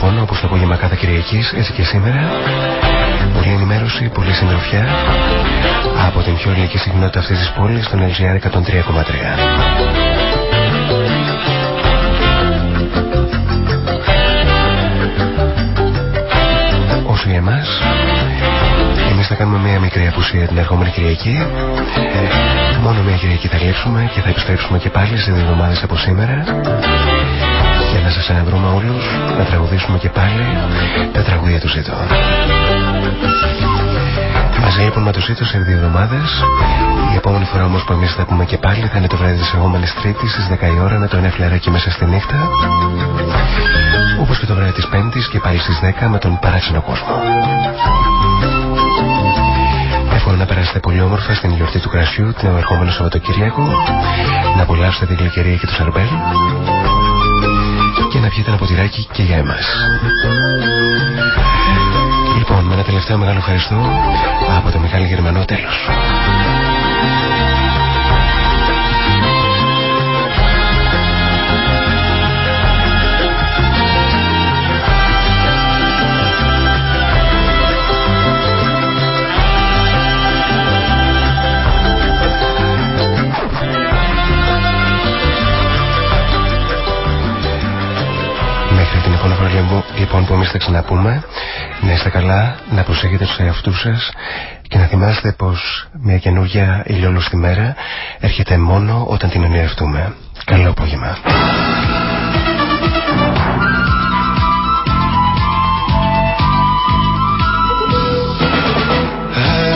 Το απόγευμα κάθε Κυριακής, έτσι και σήμερα. Πολλή ενημέρωση, πολλή συντροφιά από την πιο ελληνική συχνότητα αυτής της πόλης, τον LGR 103,3. Όσο για εμάς, εμείς θα κάνουμε μια μικρή απουσία την ερχόμενη Κυριακή. Μόνο μια Κυριακή θα λείψουμε και θα επιστρέψουμε και πάλι σε δύο εβδομάδες από σήμερα για να σας αναβρούμε όλους να τραγουδήσουμε και πάλι τα τραγούδια του Ζήτω. Μαζί λοιπόν με το Ζήτω σε δύο εβδομάδες η επόμενη φορά όμως που εμείς θα πούμε και πάλι θα είναι το βράδυ της επόμενης Τρίτης στις 10 η ώρα με το ένα φλεράκι μέσα στη νύχτα όπως και το βράδυ της Πέμπτης και πάλι στις 10 με τον παράξενο κόσμο. Εύχομαι να περάσετε πολύ όμορφα στην γιορτή του κρασιού την ερχόμενο Σαββατοκύριακο να απολαύσετε την γλυκερία και τους Σαρμπέλ και να πιείτε ένα ποτηράκι και για εμάς. Λοιπόν, με ένα τελευταίο μεγάλο ευχαριστώ από το Μιχάλη Γερμανό τέλος. Θα ξαναπούμε να είστε καλά, να προσέχετε τους εαυτούς σας και να θυμάστε πως μια καινούργια ηλιόλουστη μέρα έρχεται μόνο όταν την ονειρευτούμε. Καλό απόγευμα.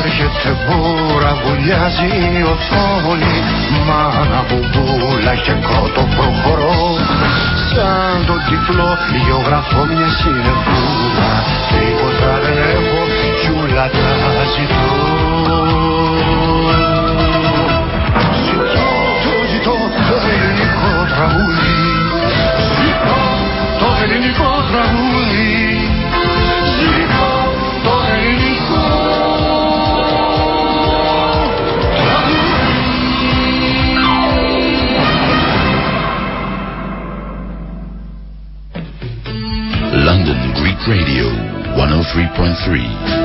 Έρχεται μπούρα, βουλιάζει η οθόνη Μάνα μπουμπούλα και κότο προχωρώ σαν τον τυφλό γεωγραφώ μια συνεφούλα. Τίποτα δεν έχω κι ούλα τα ζητώ. Ζητώ, το ζητώ το ελληνικό τραγούδι. Ζητώ το ελληνικό τραγούδι. Ζητώ 103.3.